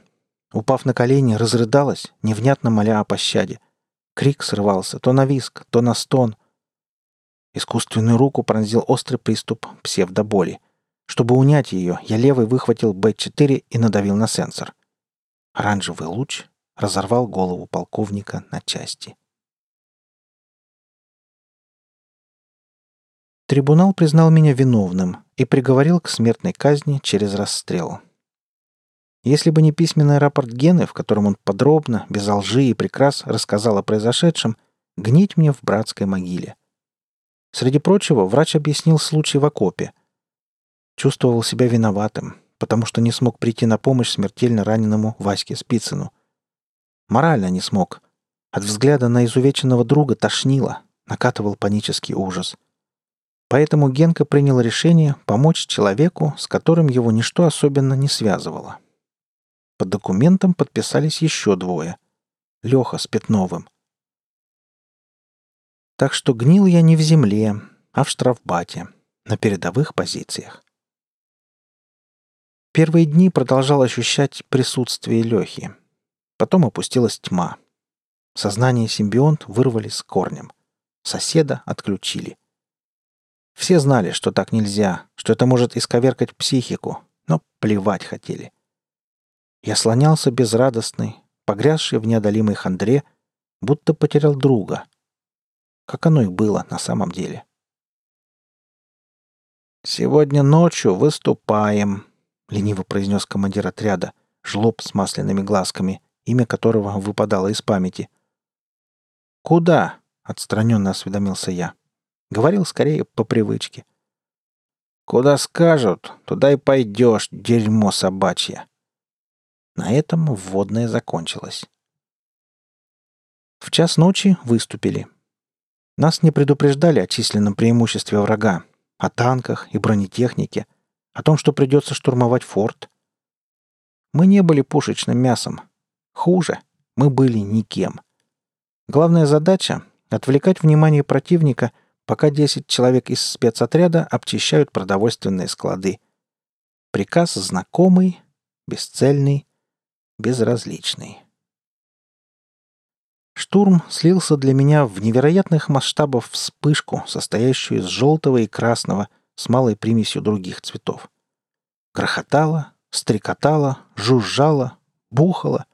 Упав на колени, разрыдалась, невнятно моля о пощаде. Крик срывался то на виск, то на стон. Искусственную руку пронзил острый приступ псевдоболи. Чтобы унять ее, я левой выхватил Б-4 и надавил на сенсор. Оранжевый луч разорвал голову полковника на части. Трибунал признал меня виновным и приговорил к смертной казни через расстрел. Если бы не письменный рапорт Гены, в котором он подробно, без лжи и прикрас рассказал о произошедшем, гнить мне в братской могиле. Среди прочего, врач объяснил случай в окопе. Чувствовал себя виноватым, потому что не смог прийти на помощь смертельно раненому Ваське Спицыну. Морально не смог. От взгляда на изувеченного друга тошнило, накатывал панический ужас. Поэтому Генка принял решение помочь человеку, с которым его ничто особенно не связывало. Под документом подписались еще двое. Леха с Пятновым. Так что гнил я не в земле, а в штрафбате, на передовых позициях. Первые дни продолжал ощущать присутствие Лехи. Потом опустилась тьма. Сознание симбионт вырвали с корнем. Соседа отключили. Все знали, что так нельзя, что это может исковеркать психику, но плевать хотели. Я слонялся безрадостный, погрязший в неодолимой хандре, будто потерял друга. Как оно и было на самом деле. «Сегодня ночью выступаем», лениво произнес командир отряда, жлоб с масляными глазками, имя которого выпадало из памяти. «Куда?» — отстраненно осведомился я. Говорил скорее по привычке. «Куда скажут, туда и пойдешь, дерьмо собачье!» На этом вводное закончилось. В час ночи выступили. Нас не предупреждали о численном преимуществе врага, о танках и бронетехнике — о том, что придется штурмовать форт? Мы не были пушечным мясом. Хуже, мы были никем. Главная задача — отвлекать внимание противника, пока 10 человек из спецотряда обчищают продовольственные склады. Приказ знакомый, бесцельный, безразличный. Штурм слился для меня в невероятных масштабах вспышку, состоящую из желтого и красного с малой примесью других цветов. Грохотало, стрекотало, жужжало, бухало.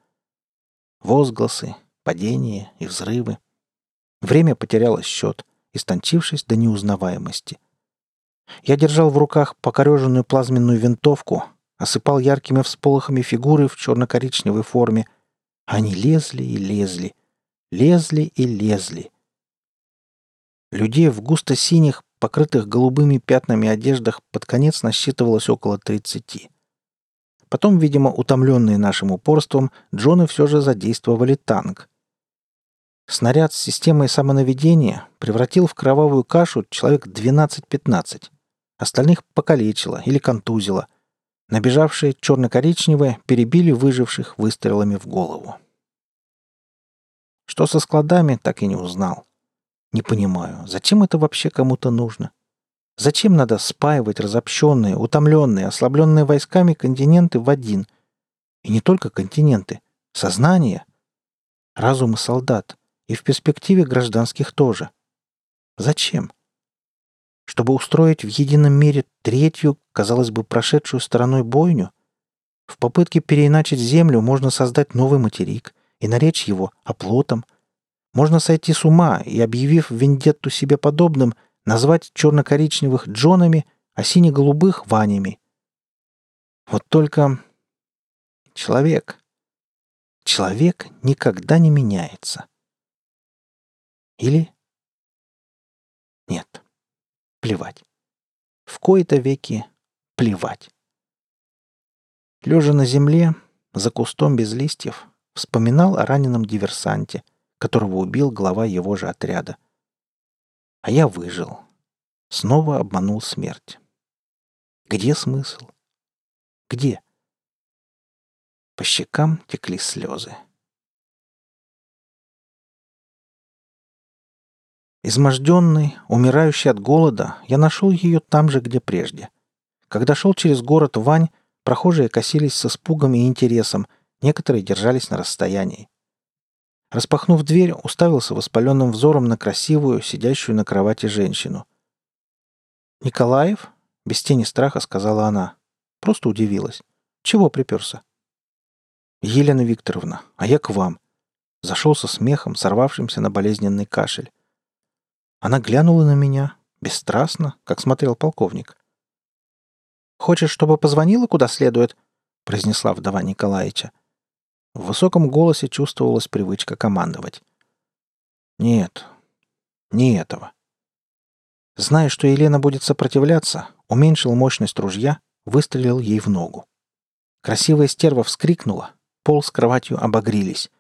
Возгласы, падения и взрывы. Время потеряло счет, истончившись до неузнаваемости. Я держал в руках покореженную плазменную винтовку, осыпал яркими всполохами фигуры в черно-коричневой форме. Они лезли и лезли, лезли и лезли. Людей в густо-синих, покрытых голубыми пятнами одеждах под конец насчитывалось около тридцати. Потом, видимо, утомленные нашим упорством, Джоны все же задействовали танк. Снаряд с системой самонаведения превратил в кровавую кашу человек 12-15. Остальных покалечило или контузило. Набежавшие черно-коричневые перебили выживших выстрелами в голову. Что со складами, так и не узнал. Не понимаю, зачем это вообще кому-то нужно? Зачем надо спаивать разобщенные, утомленные, ослабленные войсками континенты в один? И не только континенты. Сознание. Разумы солдат. И в перспективе гражданских тоже. Зачем? Чтобы устроить в едином мире третью, казалось бы, прошедшую стороной бойню? В попытке переиначить Землю можно создать новый материк и наречь его оплотом. Можно сойти с ума и, объявив вендетту себе подобным, назвать черно-коричневых Джонами, а сине-голубых Ванями. Вот только человек. Человек никогда не меняется. Или... Нет. Плевать. В кои-то веки плевать. Лежа на земле, за кустом без листьев, вспоминал о раненом диверсанте, которого убил глава его же отряда. А я выжил. Снова обманул смерть. Где смысл? Где? По щекам текли слезы. Изможденный, умирающий от голода, я нашел ее там же, где прежде. Когда шел через город Вань, прохожие косились с испугом и интересом, некоторые держались на расстоянии. Распахнув дверь, уставился воспаленным взором на красивую, сидящую на кровати женщину. «Николаев?» — без тени страха сказала она. Просто удивилась. «Чего приперся?» «Елена Викторовна, а я к вам». Зашел со смехом, сорвавшимся на болезненный кашель. Она глянула на меня, бесстрастно, как смотрел полковник. «Хочешь, чтобы позвонила куда следует?» — произнесла вдова Николаевича. В высоком голосе чувствовалась привычка командовать. «Нет, не этого». Зная, что Елена будет сопротивляться, уменьшил мощность ружья, выстрелил ей в ногу. Красивая стерва вскрикнула, пол с кроватью обогрелись.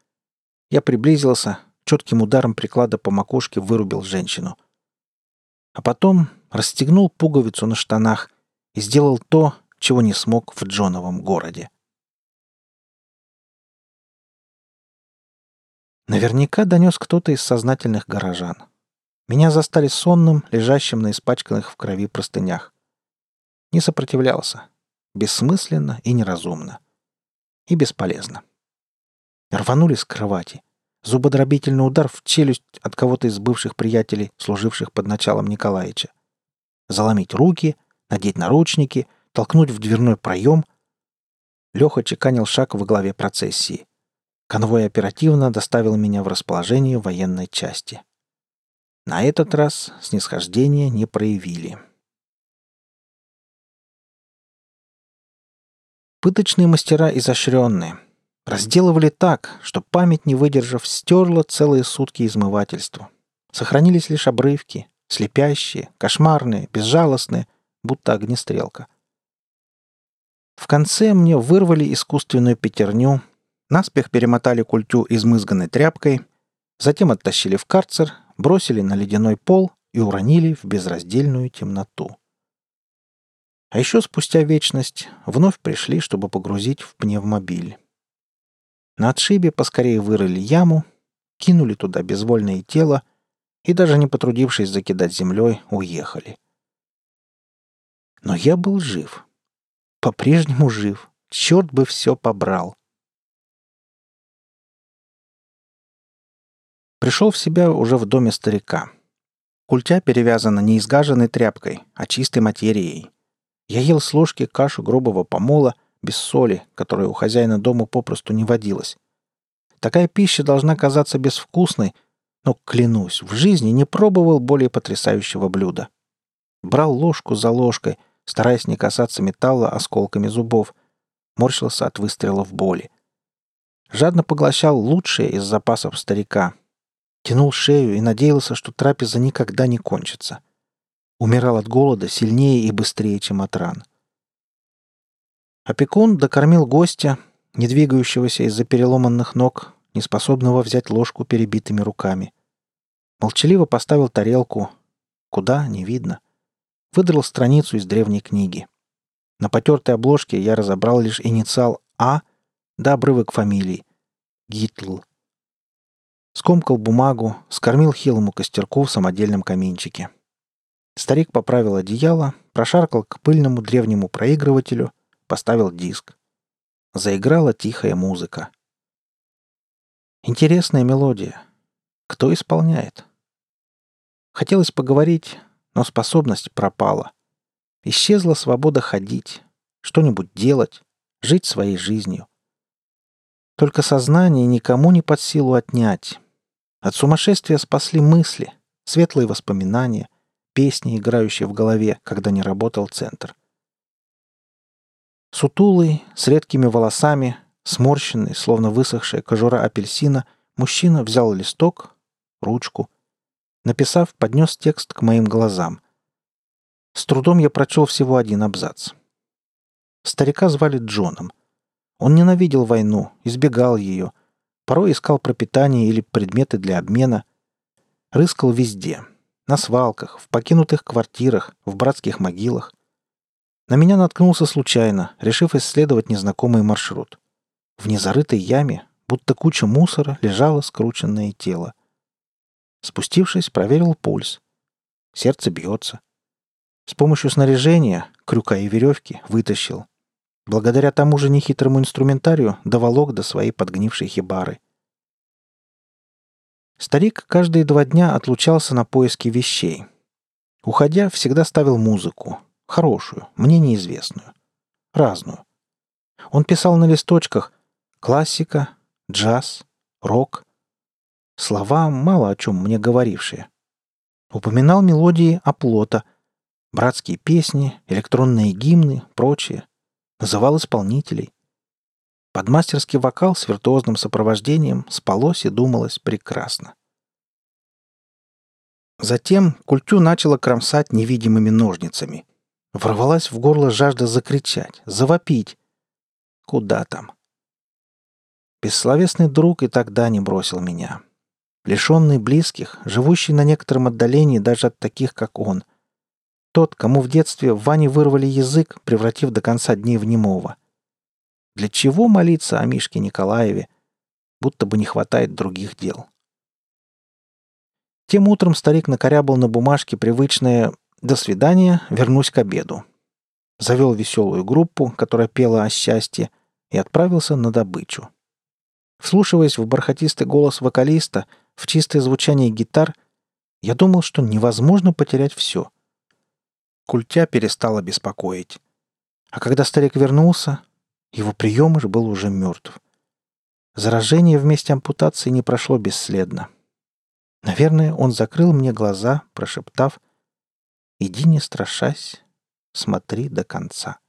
Я приблизился, четким ударом приклада по макушке вырубил женщину. А потом расстегнул пуговицу на штанах и сделал то, чего не смог в Джоновом городе. Наверняка донес кто-то из сознательных горожан. Меня застали сонным, лежащим на испачканных в крови простынях. Не сопротивлялся. Бессмысленно и неразумно. И бесполезно. Рванули с кровати. Зубодробительный удар в челюсть от кого-то из бывших приятелей, служивших под началом Николаевича. Заломить руки, надеть наручники, толкнуть в дверной проем. Леха чеканил шаг во главе процессии. Конвой оперативно доставил меня в расположение военной части. На этот раз снисхождения не проявили. Пыточные мастера изощренные. Разделывали так, что память, не выдержав, стерла целые сутки измывательства. Сохранились лишь обрывки, слепящие, кошмарные, безжалостные, будто огнестрелка. В конце мне вырвали искусственную пятерню, Наспех перемотали культю измызганной тряпкой, затем оттащили в карцер, бросили на ледяной пол и уронили в безраздельную темноту. А еще спустя вечность вновь пришли, чтобы погрузить в пневмобиль. На отшибе поскорее вырыли яму, кинули туда безвольное тело и, даже не потрудившись закидать землей, уехали. Но я был жив. По-прежнему жив. Черт бы все побрал. Пришел в себя уже в доме старика. Культя перевязана не изгаженной тряпкой, а чистой материей. Я ел с ложки кашу грубого помола, без соли, которая у хозяина дома попросту не водилась. Такая пища должна казаться безвкусной, но, клянусь, в жизни не пробовал более потрясающего блюда. Брал ложку за ложкой, стараясь не касаться металла осколками зубов, морщился от выстрелов боли. Жадно поглощал лучшее из запасов старика. Тянул шею и надеялся, что трапеза никогда не кончится. Умирал от голода сильнее и быстрее, чем от ран. Опекун докормил гостя, не двигающегося из-за переломанных ног, неспособного взять ложку перебитыми руками. Молчаливо поставил тарелку. Куда — не видно. Выдрал страницу из древней книги. На потертой обложке я разобрал лишь инициал «А» да обрывок фамилии. Гитл. Скомкал бумагу, скормил хилому костерку в самодельном каминчике. Старик поправил одеяло, прошаркал к пыльному древнему проигрывателю, поставил диск. Заиграла тихая музыка. Интересная мелодия. Кто исполняет? Хотелось поговорить, но способность пропала. Исчезла свобода ходить, что-нибудь делать, жить своей жизнью. Только сознание никому не под силу отнять. От сумасшествия спасли мысли, светлые воспоминания, песни, играющие в голове, когда не работал центр. Сутулый, с редкими волосами, сморщенный, словно высохшая кожура апельсина, мужчина взял листок, ручку. Написав, поднес текст к моим глазам. С трудом я прочел всего один абзац. Старика звали Джоном. Он ненавидел войну, избегал ее, порой искал пропитание или предметы для обмена. Рыскал везде. На свалках, в покинутых квартирах, в братских могилах. На меня наткнулся случайно, решив исследовать незнакомый маршрут. В незарытой яме, будто куча мусора, лежало скрученное тело. Спустившись, проверил пульс. Сердце бьется. С помощью снаряжения, крюка и веревки, вытащил. Благодаря тому же нехитрому инструментарию доволок до своей подгнившей хибары. Старик каждые два дня отлучался на поиски вещей. Уходя, всегда ставил музыку, Хорошую, мне неизвестную. Разную. Он писал на листочках классика, джаз, рок. Слова, мало о чем мне говорившие. Упоминал мелодии оплота, братские песни, электронные гимны, прочее. Называл исполнителей. Под мастерский вокал с виртуозным сопровождением спалось и думалось прекрасно. Затем культю начала кромсать невидимыми ножницами — Ворвалась в горло жажда закричать, завопить. Куда там? Бессловесный друг и тогда не бросил меня. Лишенный близких, живущий на некотором отдалении даже от таких, как он. Тот, кому в детстве в Ване вырвали язык, превратив до конца дней в немого. Для чего молиться о Мишке Николаеве, будто бы не хватает других дел? Тем утром старик накорябал на бумажке привычное до свидания, вернусь к обеду. Завел веселую группу, которая пела о счастье, и отправился на добычу. Вслушиваясь в бархатистый голос вокалиста, в чистое звучание гитар, я думал, что невозможно потерять все. Культя перестала беспокоить. А когда старик вернулся, его приемыш был уже мертв. Заражение вместе ампутации не прошло бесследно. Наверное, он закрыл мне глаза, прошептав Иди не страшась, смотри до конца.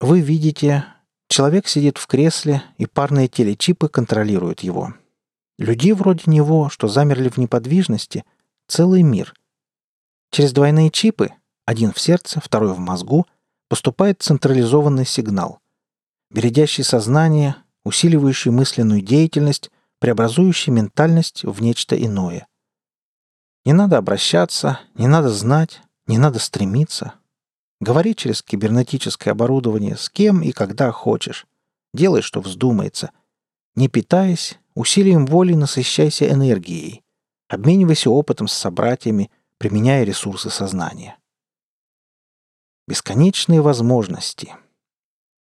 Вы видите, человек сидит в кресле, и парные телечипы контролируют его. Людей вроде него, что замерли в неподвижности, целый мир. Через двойные чипы, один в сердце, второй в мозгу, поступает централизованный сигнал, бередящий сознание, усиливающий мысленную деятельность, преобразующий ментальность в нечто иное. Не надо обращаться, не надо знать, не надо стремиться. Говори через кибернетическое оборудование с кем и когда хочешь. Делай, что вздумается. Не питаясь, усилием воли насыщайся энергией. Обменивайся опытом с собратьями, применяя ресурсы сознания. Бесконечные возможности.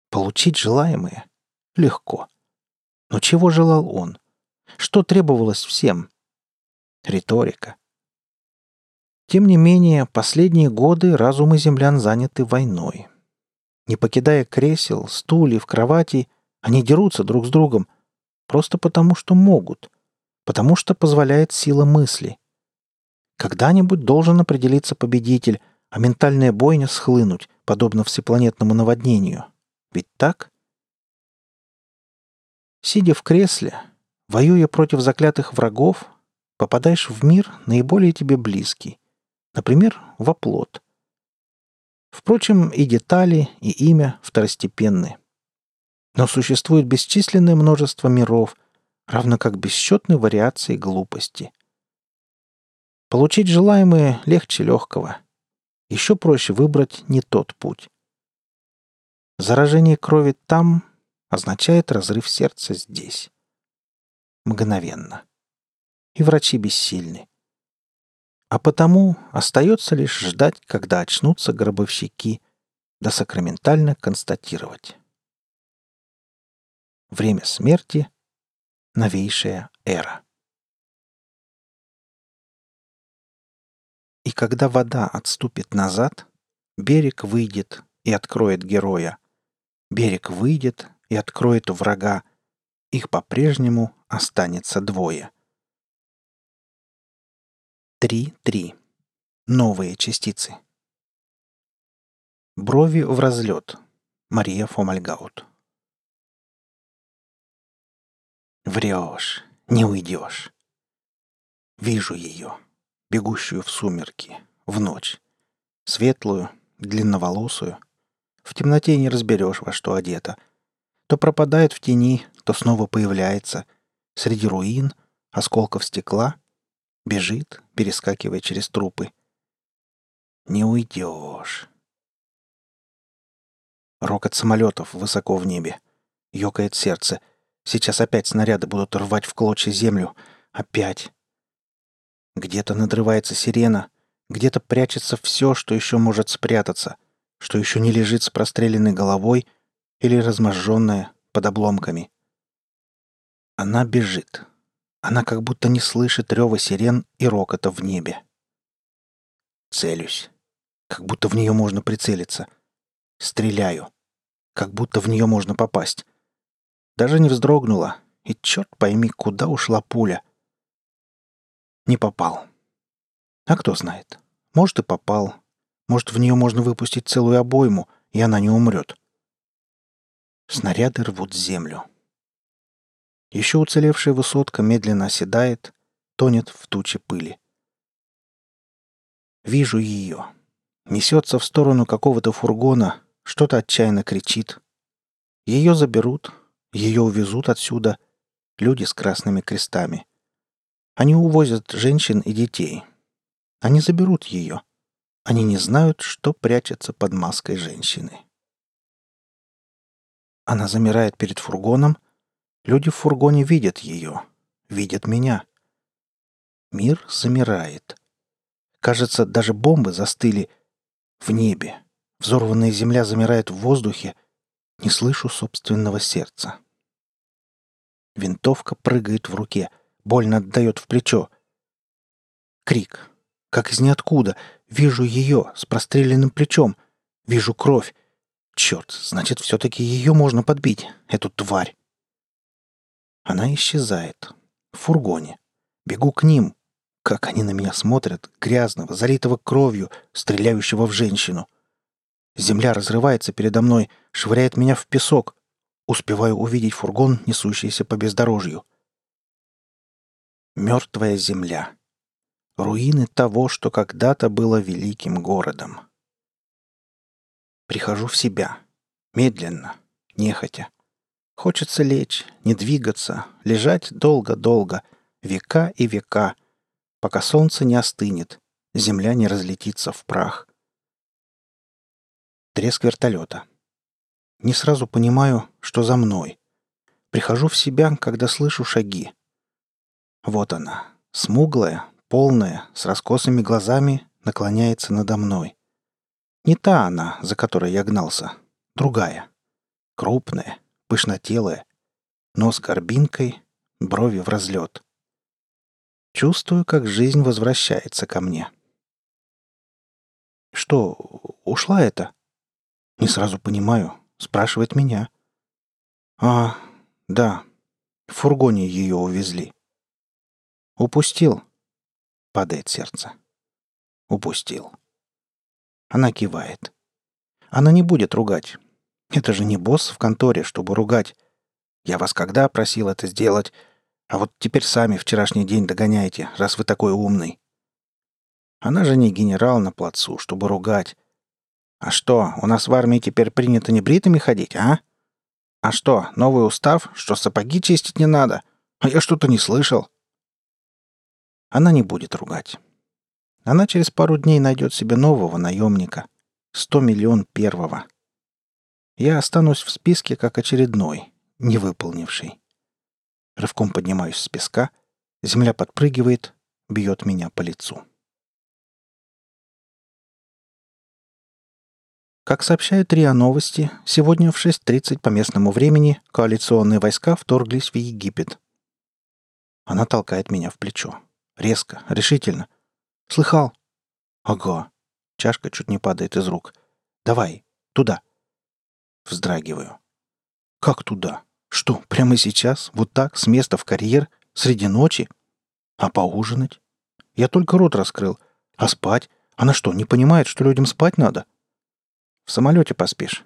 Получить желаемое легко. Но чего желал он? Что требовалось всем? Риторика. Тем не менее, последние годы разумы землян заняты войной. Не покидая кресел, стульев, кроватей, они дерутся друг с другом, просто потому что могут, потому что позволяет сила мысли. Когда-нибудь должен определиться победитель, а ментальная бойня схлынуть, подобно всепланетному наводнению. Ведь так? Сидя в кресле, воюя против заклятых врагов, попадаешь в мир наиболее тебе близкий, например, в оплот. Впрочем, и детали, и имя второстепенны. Но существует бесчисленное множество миров, равно как бесчетные вариации глупости. Получить желаемое легче легкого. Еще проще выбрать не тот путь. Заражение крови там означает разрыв сердца здесь. Мгновенно. И врачи бессильны. А потому остается лишь ждать, когда очнутся гробовщики, да сакраментально констатировать. Время смерти — новейшая эра. И когда вода отступит назад, берег выйдет и откроет героя. Берег выйдет и откроет врага. Их по-прежнему останется двое — 3-3. Новые частицы. Брови в разлет. Мария Фомальгаут. Врешь, не уйдешь. Вижу ее, бегущую в сумерки, в ночь. Светлую, длинноволосую. В темноте не разберешь, во что одета. То пропадает в тени, то снова появляется. Среди руин, осколков стекла — Бежит, перескакивая через трупы. Не уйдешь. Рокот самолетов высоко в небе. Ёкает сердце. Сейчас опять снаряды будут рвать в клочья землю. Опять. Где-то надрывается сирена. Где-то прячется все, что еще может спрятаться. Что еще не лежит с простреленной головой или разможженная под обломками. Она бежит. Она как будто не слышит рева сирен и рокота в небе. Целюсь. Как будто в нее можно прицелиться. Стреляю. Как будто в нее можно попасть. Даже не вздрогнула. И черт пойми, куда ушла пуля. Не попал. А кто знает. Может, и попал. Может, в нее можно выпустить целую обойму, и она не умрет. Снаряды рвут землю. Еще уцелевшая высотка медленно оседает, тонет в туче пыли. Вижу ее. Несется в сторону какого-то фургона, что-то отчаянно кричит. Ее заберут, ее увезут отсюда люди с красными крестами. Они увозят женщин и детей. Они заберут ее. Они не знают, что прячется под маской женщины. Она замирает перед фургоном, Люди в фургоне видят ее, видят меня. Мир замирает. Кажется, даже бомбы застыли в небе. Взорванная земля замирает в воздухе. Не слышу собственного сердца. Винтовка прыгает в руке, больно отдает в плечо. Крик. Как из ниоткуда. Вижу ее с простреленным плечом. Вижу кровь. Черт, значит, все-таки ее можно подбить, эту тварь. Она исчезает. В фургоне. Бегу к ним. Как они на меня смотрят, грязного, залитого кровью, стреляющего в женщину. Земля разрывается передо мной, швыряет меня в песок. Успеваю увидеть фургон, несущийся по бездорожью. Мертвая земля. Руины того, что когда-то было великим городом. Прихожу в себя. Медленно, нехотя. Хочется лечь, не двигаться, лежать долго-долго, века и века. пока солнце не остынет, земля не разлетится в прах. Треск вертолета. Не сразу понимаю, что за мной. Прихожу в себя, когда слышу шаги. Вот она, смуглая, полная, с раскосыми глазами, наклоняется надо мной. Не та она, за которой я гнался, другая. Крупная, пышнотелая, нос горбинкой, брови в разлет. Чувствую, как жизнь возвращается ко мне. «Что, ушла это?» Не сразу понимаю. Спрашивает меня. «А, да. В фургоне ее увезли». «Упустил?» Падает сердце. «Упустил». Она кивает. Она не будет ругать. Это же не босс в конторе, чтобы ругать. Я вас когда просил это сделать? А вот теперь сами вчерашний день догоняете, раз вы такой умный. Она же не генерал на плацу, чтобы ругать. А что, у нас в армии теперь принято небритыми ходить, а? А что, новый устав, что сапоги чистить не надо? А я что-то не слышал. Она не будет ругать. Она через пару дней найдет себе нового наемника. Сто миллион первого. Я останусь в списке как очередной, не выполнивший. Рывком поднимаюсь с песка, земля подпрыгивает, бьет меня по лицу. Как сообщают РИА Новости, сегодня в 6.30 по местному времени коалиционные войска вторглись в Египет. Она толкает меня в плечо. Резко, решительно. «Слыхал?» «Ага». Чашка чуть не падает из рук. «Давай, туда». Вздрагиваю. «Как туда? Что, прямо сейчас? Вот так, с места в карьер? Среди ночи? А поужинать? Я только рот раскрыл. А спать? Она что, не понимает, что людям спать надо?» В самолете поспишь.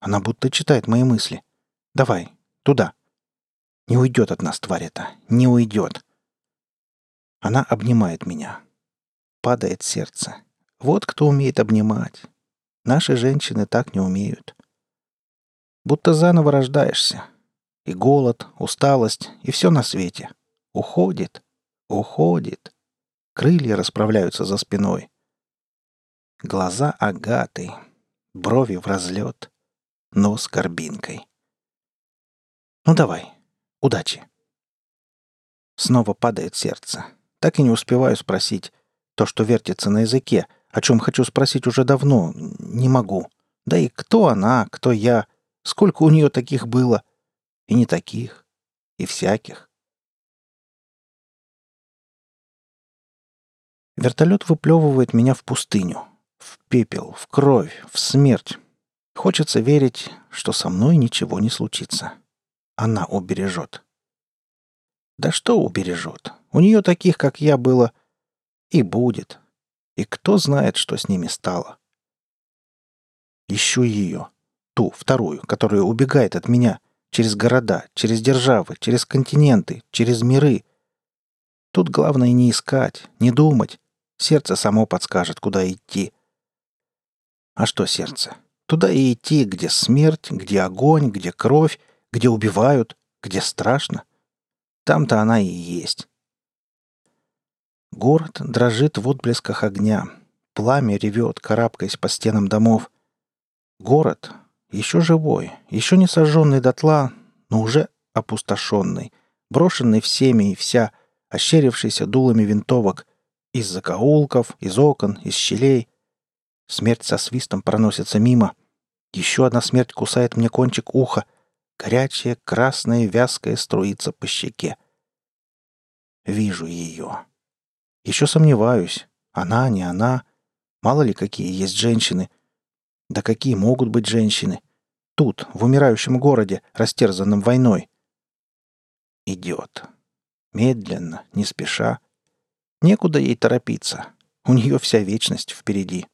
Она будто читает мои мысли. Давай, туда. Не уйдет от нас тварь эта. Не уйдет. Она обнимает меня. Падает сердце. Вот кто умеет обнимать. Наши женщины так не умеют. Будто заново рождаешься. И голод, усталость, и все на свете. Уходит. Уходит. Крылья расправляются за спиной. Глаза Агаты, брови в разлет, нос горбинкой. Ну давай, удачи. Снова падает сердце. Так и не успеваю спросить. То, что вертится на языке, о чем хочу спросить уже давно, не могу. Да и кто она, кто я, сколько у нее таких было. И не таких, и всяких. Вертолет выплевывает меня в пустыню. В пепел, в кровь, в смерть. Хочется верить, что со мной ничего не случится. Она убережет. Да что убережет? У нее таких, как я, было и будет. И кто знает, что с ними стало. Ищу ее. Ту, вторую, которая убегает от меня. Через города, через державы, через континенты, через миры. Тут главное не искать, не думать. Сердце само подскажет, куда идти. А что сердце? Туда и идти, где смерть, где огонь, где кровь, где убивают, где страшно. Там-то она и есть. Город дрожит в отблесках огня. Пламя ревет, карабкаясь по стенам домов. Город еще живой, еще не сожженный дотла, но уже опустошенный, брошенный всеми и вся, ощерившийся дулами винтовок, из закоулков, из окон, из щелей, Смерть со свистом проносится мимо. Еще одна смерть кусает мне кончик уха. Горячая, красная, вязкая струится по щеке. Вижу ее. Еще сомневаюсь. Она, не она. Мало ли какие есть женщины. Да какие могут быть женщины? Тут, в умирающем городе, растерзанном войной. Идет. Медленно, не спеша. Некуда ей торопиться. У нее вся вечность впереди.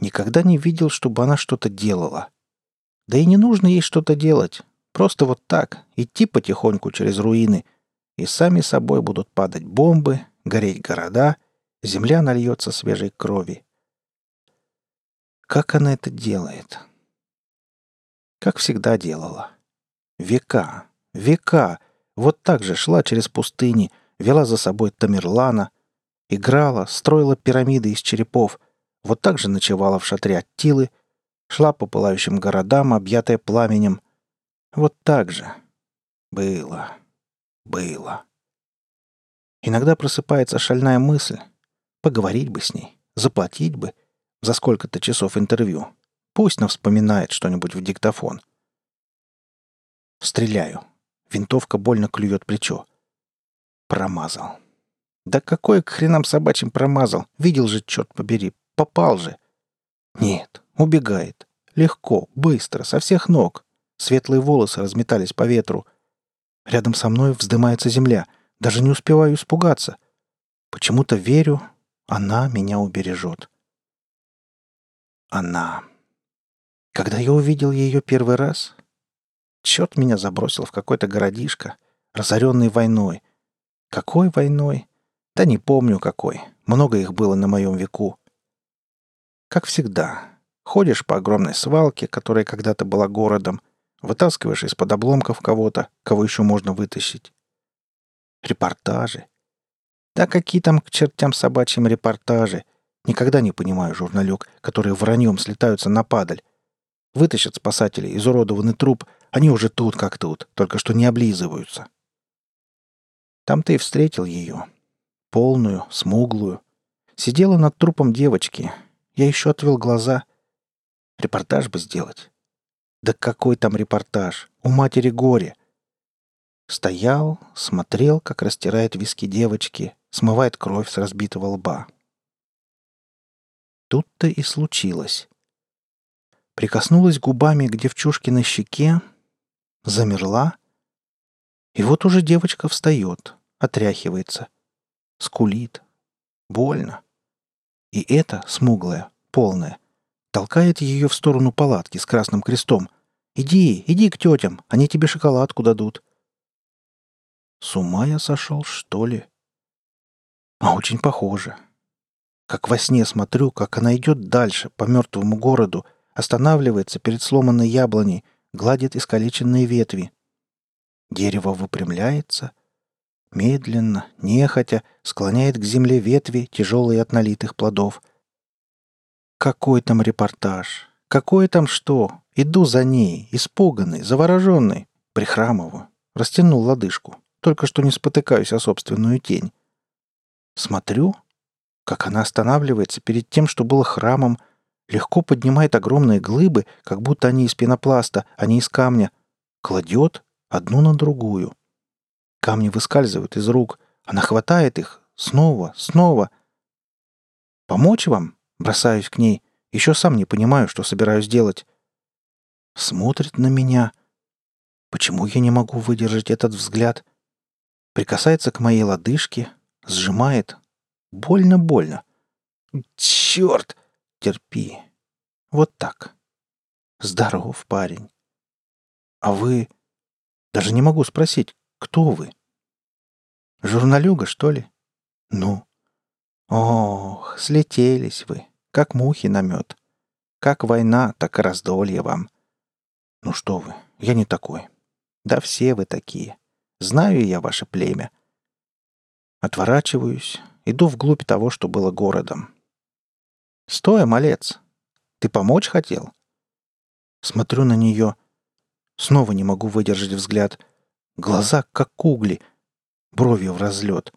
Никогда не видел, чтобы она что-то делала. Да и не нужно ей что-то делать. Просто вот так, идти потихоньку через руины, и сами собой будут падать бомбы, гореть города, земля нальется свежей крови. Как она это делает? Как всегда делала. Века, века, вот так же шла через пустыни, вела за собой Тамерлана, играла, строила пирамиды из черепов, вот так же ночевала в шатре Аттилы, шла по пылающим городам, объятая пламенем. Вот так же. Было. Было. Иногда просыпается шальная мысль. Поговорить бы с ней, заплатить бы за сколько-то часов интервью. Пусть она вспоминает что-нибудь в диктофон. Стреляю. Винтовка больно клюет плечо. Промазал. Да какой к хренам собачьим промазал? Видел же, черт побери. Попал же. Нет, убегает. Легко, быстро, со всех ног. Светлые волосы разметались по ветру. Рядом со мной вздымается земля. Даже не успеваю испугаться. Почему-то верю, она меня убережет. Она. Когда я увидел ее первый раз, черт меня забросил в какой-то городишко, разоренный войной. Какой войной? Да не помню какой. Много их было на моем веку. Как всегда, ходишь по огромной свалке, которая когда-то была городом, вытаскиваешь из-под обломков кого-то, кого еще можно вытащить. Репортажи. Да какие там к чертям собачьим репортажи? Никогда не понимаю журналюк, которые враньем слетаются на падаль. Вытащат спасатели изуродованный труп, они уже тут как тут, только что не облизываются. Там ты и встретил ее. Полную, смуглую. Сидела над трупом девочки. Я еще отвел глаза. Репортаж бы сделать. Да какой там репортаж? У матери горе. Стоял, смотрел, как растирает виски девочки, смывает кровь с разбитого лба. Тут-то и случилось. Прикоснулась губами к девчушке на щеке, замерла, и вот уже девочка встает, отряхивается, скулит. Больно. И это, смуглая, полная, толкает ее в сторону палатки с красным крестом. «Иди, иди к тетям, они тебе шоколадку дадут». С ума я сошел, что ли? А очень похоже. Как во сне смотрю, как она идет дальше, по мертвому городу, останавливается перед сломанной яблоней, гладит искалеченные ветви. Дерево выпрямляется, медленно, нехотя, склоняет к земле ветви, тяжелые от налитых плодов. Какой там репортаж? Какое там что? Иду за ней, испуганный, завороженный, прихрамываю, растянул лодыжку, только что не спотыкаюсь о собственную тень. Смотрю, как она останавливается перед тем, что было храмом, легко поднимает огромные глыбы, как будто они из пенопласта, а не из камня, кладет одну на другую. Камни выскальзывают из рук, она хватает их снова, снова. «Помочь вам?» Бросаюсь к ней. Еще сам не понимаю, что собираюсь делать. Смотрит на меня. Почему я не могу выдержать этот взгляд? Прикасается к моей лодыжке, Сжимает. Больно-больно. Черт! Терпи. Вот так. Здоров, парень. А вы... Даже не могу спросить, кто вы? Журналюга, что ли? Ну? Ох, слетелись вы, как мухи на мед. Как война, так и раздолье вам. Ну что вы, я не такой. Да все вы такие. Знаю я ваше племя. Отворачиваюсь, иду вглубь того, что было городом. «Стой, малец! Ты помочь хотел?» Смотрю на нее. Снова не могу выдержать взгляд. Глаза как угли, бровью в разлет.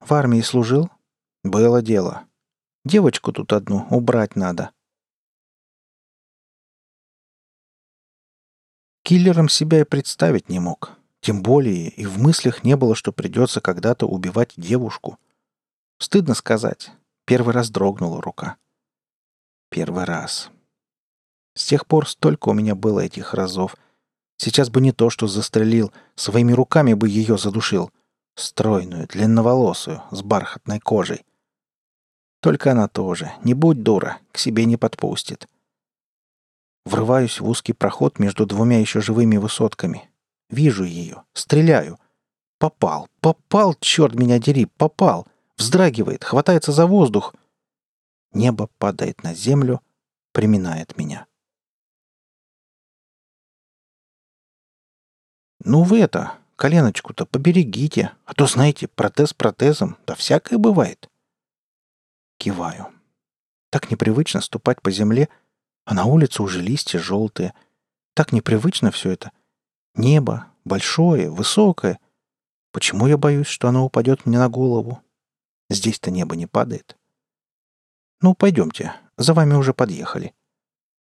В армии служил? Было дело. Девочку тут одну убрать надо. Киллером себя и представить не мог. Тем более и в мыслях не было, что придется когда-то убивать девушку. Стыдно сказать. Первый раз дрогнула рука. Первый раз. С тех пор столько у меня было этих разов. Сейчас бы не то, что застрелил, своими руками бы ее задушил. Стройную, длинноволосую, с бархатной кожей. Только она тоже, не будь дура, к себе не подпустит. Врываюсь в узкий проход между двумя еще живыми высотками. Вижу ее. Стреляю. Попал. Попал, черт меня дери, попал. Вздрагивает, хватается за воздух. Небо падает на землю, приминает меня. «Ну вы это, коленочку-то поберегите, а то, знаете, протез протезом, да всякое бывает. Киваю. Так непривычно ступать по земле, а на улице уже листья желтые. Так непривычно все это. Небо, большое, высокое. Почему я боюсь, что оно упадет мне на голову? Здесь-то небо не падает. Ну, пойдемте, за вами уже подъехали.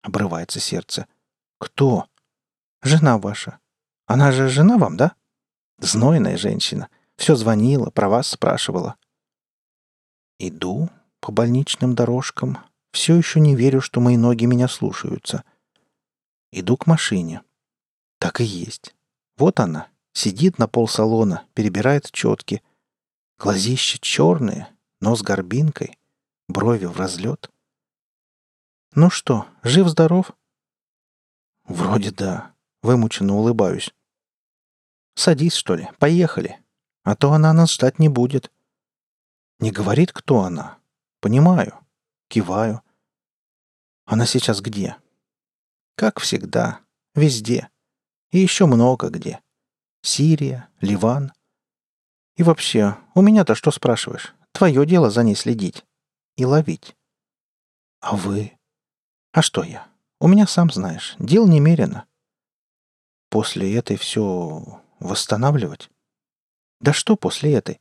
Обрывается сердце. Кто? Жена ваша. Она же жена вам, да? Знойная женщина. Все звонила, про вас спрашивала. Иду по больничным дорожкам. Все еще не верю, что мои ноги меня слушаются. Иду к машине. Так и есть. Вот она. Сидит на пол салона, перебирает четки. Глазища черные, нос горбинкой, брови в разлет. «Ну что, жив-здоров?» «Вроде да», — вымученно улыбаюсь. «Садись, что ли, поехали. А то она нас ждать не будет». Не говорит, кто она. Понимаю. Киваю. Она сейчас где? Как всегда. Везде. И еще много где. Сирия, Ливан. И вообще, у меня-то что спрашиваешь? Твое дело за ней следить. И ловить. А вы? А что я? У меня, сам знаешь, дел немерено. После этой все восстанавливать? Да что после этой?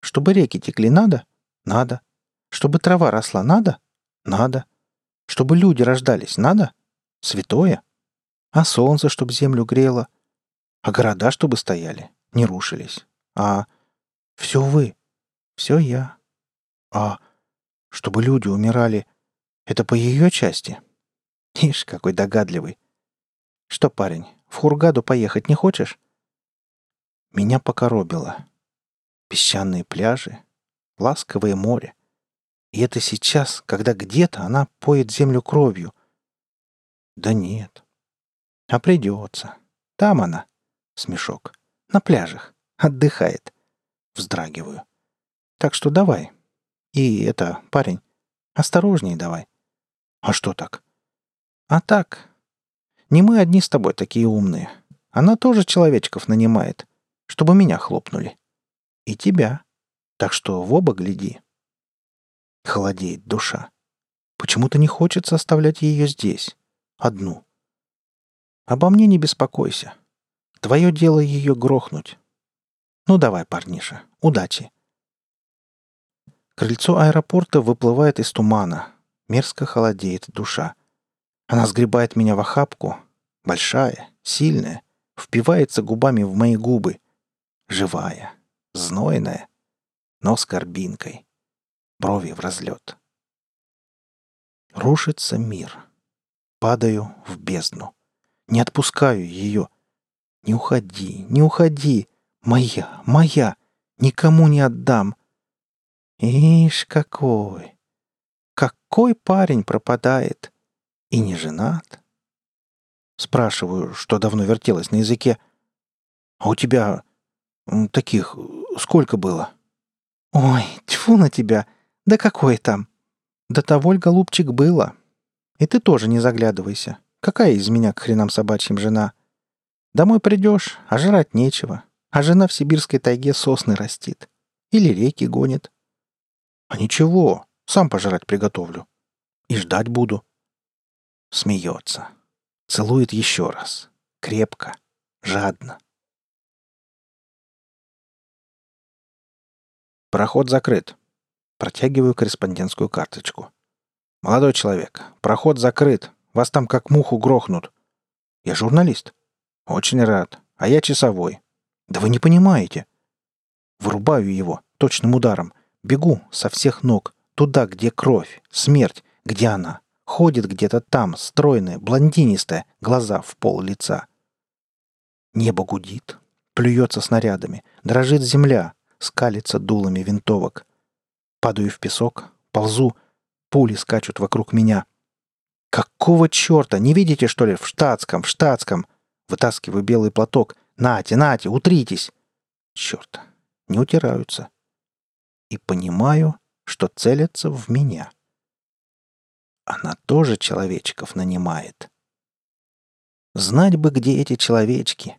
Чтобы реки текли надо? Надо. Чтобы трава росла надо? Надо. Чтобы люди рождались надо? Святое. А солнце, чтобы землю грело? А города, чтобы стояли, не рушились? А все вы, все я. А чтобы люди умирали, это по ее части? Ишь, какой догадливый. Что, парень, в Хургаду поехать не хочешь? Меня покоробило. Песчаные пляжи, ласковое море. И это сейчас, когда где-то она поет землю кровью. Да нет. А придется. Там она. Смешок. На пляжах. Отдыхает. Вздрагиваю. Так что давай. И это, парень, осторожней давай. А что так? А так. Не мы одни с тобой такие умные. Она тоже человечков нанимает, чтобы меня хлопнули. И тебя. Так что в оба гляди. Холодеет душа. Почему-то не хочется оставлять ее здесь, одну. Обо мне не беспокойся. Твое дело ее грохнуть. Ну давай, парниша, удачи. Крыльцо аэропорта выплывает из тумана. Мерзко холодеет душа. Она сгребает меня в охапку. Большая, сильная, впивается губами в мои губы. Живая, знойная, но с горбинкой брови в разлет. Рушится мир. Падаю в бездну. Не отпускаю ее. Не уходи, не уходи. Моя, моя. Никому не отдам. Ишь, какой. Какой парень пропадает. И не женат. Спрашиваю, что давно вертелось на языке. А у тебя таких сколько было? Ой, тьфу на тебя. Да какой там? До того, голубчик, было. И ты тоже не заглядывайся. Какая из меня к хренам собачьим жена? Домой придешь, а жрать нечего. А жена в сибирской тайге сосны растит. Или реки гонит. А ничего, сам пожрать приготовлю. И ждать буду. Смеется. Целует еще раз. Крепко. Жадно. Проход закрыт. Протягиваю корреспондентскую карточку. «Молодой человек, проход закрыт. Вас там как муху грохнут». «Я журналист». «Очень рад. А я часовой». «Да вы не понимаете». Вырубаю его точным ударом. Бегу со всех ног. Туда, где кровь, смерть. Где она? Ходит где-то там, стройная, блондинистая, глаза в пол лица. Небо гудит, плюется снарядами, дрожит земля, скалится дулами винтовок. Падаю в песок, ползу, пули скачут вокруг меня. Какого черта? Не видите, что ли? В штатском, в штатском. Вытаскиваю белый платок. Нате, нате, утритесь. Черт, не утираются. И понимаю, что целятся в меня. Она тоже человечков нанимает. Знать бы, где эти человечки.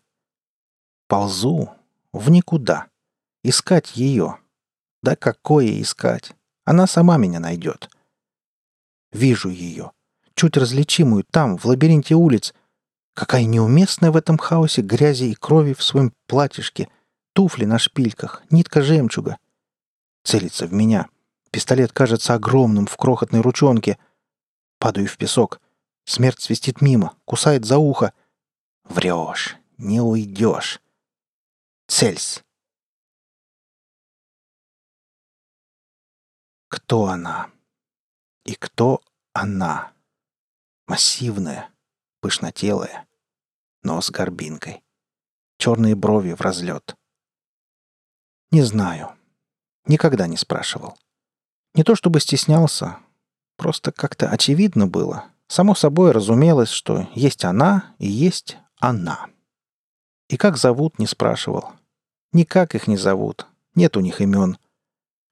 Ползу, В никуда. Искать ее. Да какое искать? Она сама меня найдет. Вижу ее. Чуть различимую там, в лабиринте улиц. Какая неуместная в этом хаосе грязи и крови в своем платьишке. Туфли на шпильках, нитка жемчуга. Целится в меня. Пистолет кажется огромным в крохотной ручонке. Падаю в песок. Смерть свистит мимо, кусает за ухо. Врешь, не уйдешь. Цельс. Кто она? И кто она? Массивная, пышнотелая, но с горбинкой. Черные брови в разлет. Не знаю. Никогда не спрашивал. Не то чтобы стеснялся, просто как-то очевидно было. Само собой разумелось, что есть она и есть она. И как зовут, не спрашивал. Никак их не зовут. Нет у них имен.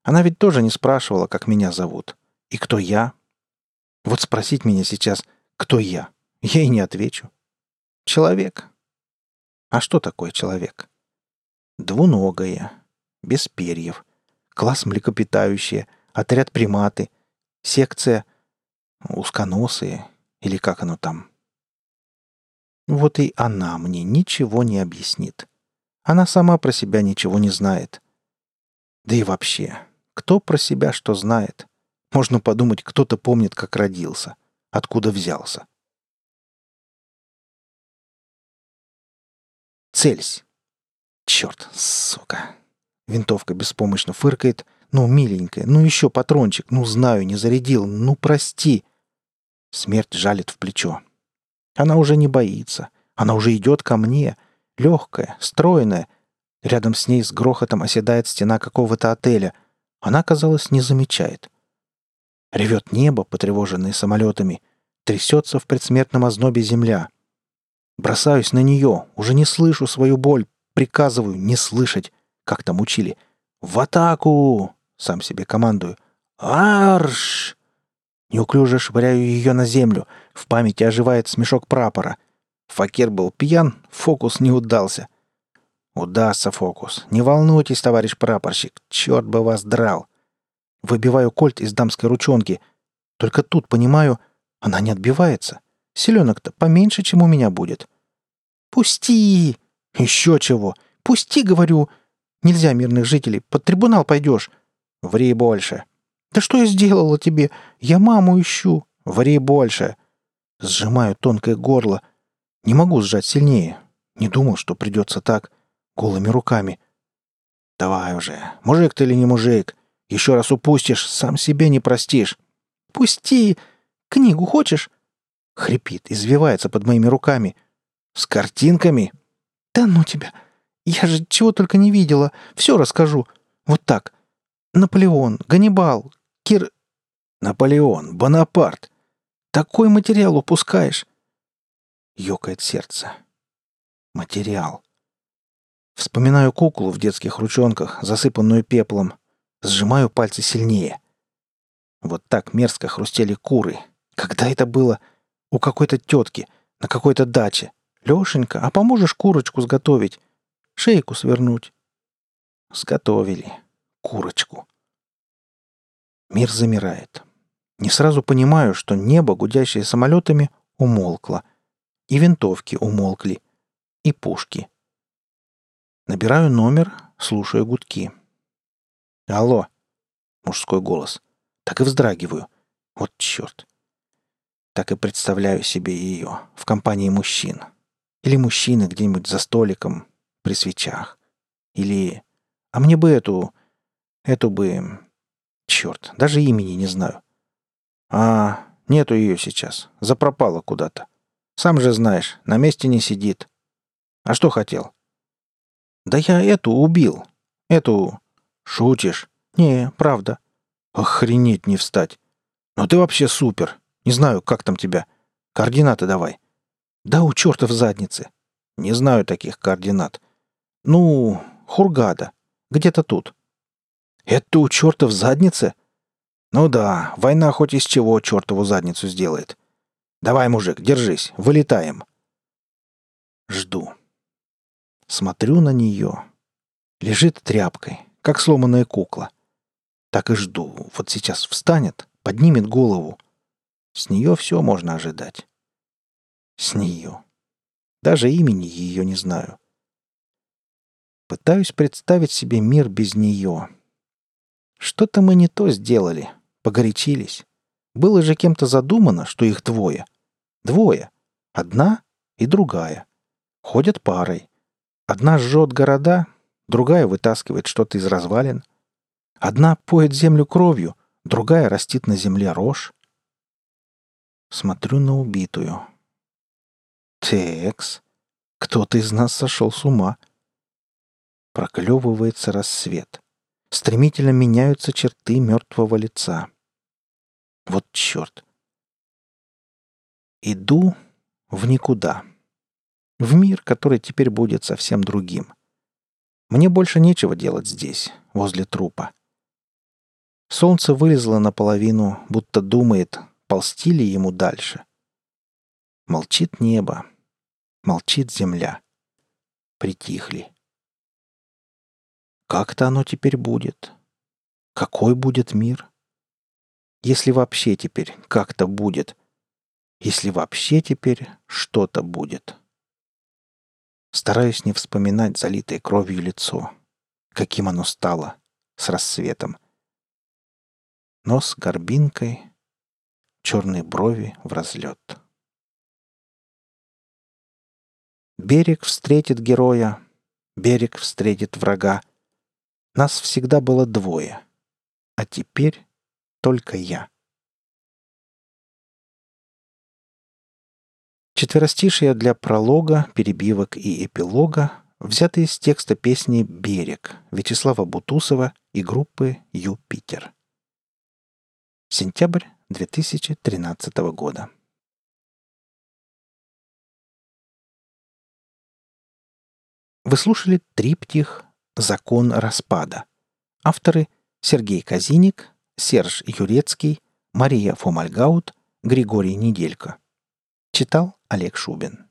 Она ведь тоже не спрашивала, как меня зовут. И кто я? Вот спросить меня сейчас, кто я, я и не отвечу. Человек. А что такое человек? Двуногое, без перьев, класс млекопитающие, отряд приматы, секция узконосые, или как оно там. Вот и она мне ничего не объяснит. Она сама про себя ничего не знает. Да и вообще, кто про себя что знает? Можно подумать, кто-то помнит, как родился, откуда взялся. Цельсь. Черт, сука. Винтовка беспомощно фыркает. Ну, миленькая, ну еще патрончик, ну знаю, не зарядил, ну прости. Смерть жалит в плечо. Она уже не боится. Она уже идет ко мне. Легкая, стройная. Рядом с ней с грохотом оседает стена какого-то отеля. Она, казалось, не замечает. Ревет небо, потревоженное самолетами. Трясется в предсмертном ознобе земля. Бросаюсь на нее, уже не слышу свою боль. Приказываю не слышать, как там учили. «В атаку!» — сам себе командую. «Арш!» Неуклюже швыряю ее на землю. В памяти оживает смешок прапора. Факир был пьян, фокус не удался. Удастся фокус. Не волнуйтесь, товарищ прапорщик. Черт бы вас драл. Выбиваю кольт из дамской ручонки. Только тут понимаю, она не отбивается. Селенок-то поменьше, чем у меня будет. «Пусти!» «Еще чего! Пусти, говорю! Нельзя мирных жителей, под трибунал пойдешь!» «Ври больше!» «Да что я сделала тебе? Я маму ищу!» «Ври больше!» Сжимаю тонкое горло. Не могу сжать сильнее. Не думал, что придется так, голыми руками. «Давай уже! Мужик ты или не мужик? Еще раз упустишь, сам себе не простишь. Пусти! Книгу хочешь? Хрипит, извивается под моими руками. С картинками? Да ну тебя! Я же чего только не видела. Все расскажу. Вот так. Наполеон, Ганнибал, Кир... Наполеон, Бонапарт. Такой материал упускаешь. Ёкает сердце. Материал. Вспоминаю куклу в детских ручонках, засыпанную пеплом, Сжимаю пальцы сильнее. Вот так мерзко хрустели куры. Когда это было? У какой-то тетки, на какой-то даче. Лешенька, а поможешь курочку сготовить? Шейку свернуть. Сготовили. Курочку. Мир замирает. Не сразу понимаю, что небо, гудящее самолетами, умолкло. И винтовки умолкли. И пушки. Набираю номер, слушаю гудки. «Алло!» — мужской голос. Так и вздрагиваю. Вот черт. Так и представляю себе ее в компании мужчин. Или мужчины где-нибудь за столиком, при свечах. Или... А мне бы эту... Эту бы... Черт, даже имени не знаю. А, нету ее сейчас. Запропала куда-то. Сам же знаешь, на месте не сидит. А что хотел? Да я эту убил. Эту... «Шутишь?» «Не, правда». «Охренеть не встать!» «Но ты вообще супер! Не знаю, как там тебя. Координаты давай». «Да у черта в заднице». «Не знаю таких координат». «Ну, Хургада. Где-то тут». «Это у черта в заднице?» «Ну да, война хоть из чего чертову задницу сделает. Давай, мужик, держись, вылетаем». Жду. Смотрю на нее. Лежит тряпкой, как сломанная кукла. Так и жду. Вот сейчас встанет, поднимет голову. С нее все можно ожидать. С нее. Даже имени ее не знаю. Пытаюсь представить себе мир без нее. Что-то мы не то сделали. Погорячились. Было же кем-то задумано, что их двое. Двое. Одна и другая. Ходят парой. Одна жжет города, другая вытаскивает что-то из развалин. Одна поет землю кровью, другая растит на земле рожь. Смотрю на убитую. Текс. Кто-то из нас сошел с ума. Проклевывается рассвет. Стремительно меняются черты мертвого лица. Вот черт. Иду в никуда. В мир, который теперь будет совсем другим. Мне больше нечего делать здесь, возле трупа. Солнце вылезло наполовину, будто думает, ползти ли ему дальше. Молчит небо. Молчит земля. Притихли. Как-то оно теперь будет. Какой будет мир? Если вообще теперь как-то будет. Если вообще теперь что-то будет. Стараюсь не вспоминать залитое кровью лицо. Каким оно стало с рассветом. Нос горбинкой, черные брови в разлет. Берег встретит героя, берег встретит врага. Нас всегда было двое, а теперь только я. Четверостишие для пролога, перебивок и эпилога взяты из текста песни «Берег» Вячеслава Бутусова и группы «Юпитер». Сентябрь 2013 года. Вы слушали триптих «Закон распада». Авторы Сергей Казиник, Серж Юрецкий, Мария Фомальгаут, Григорий Неделько. Читал Олег Шубин.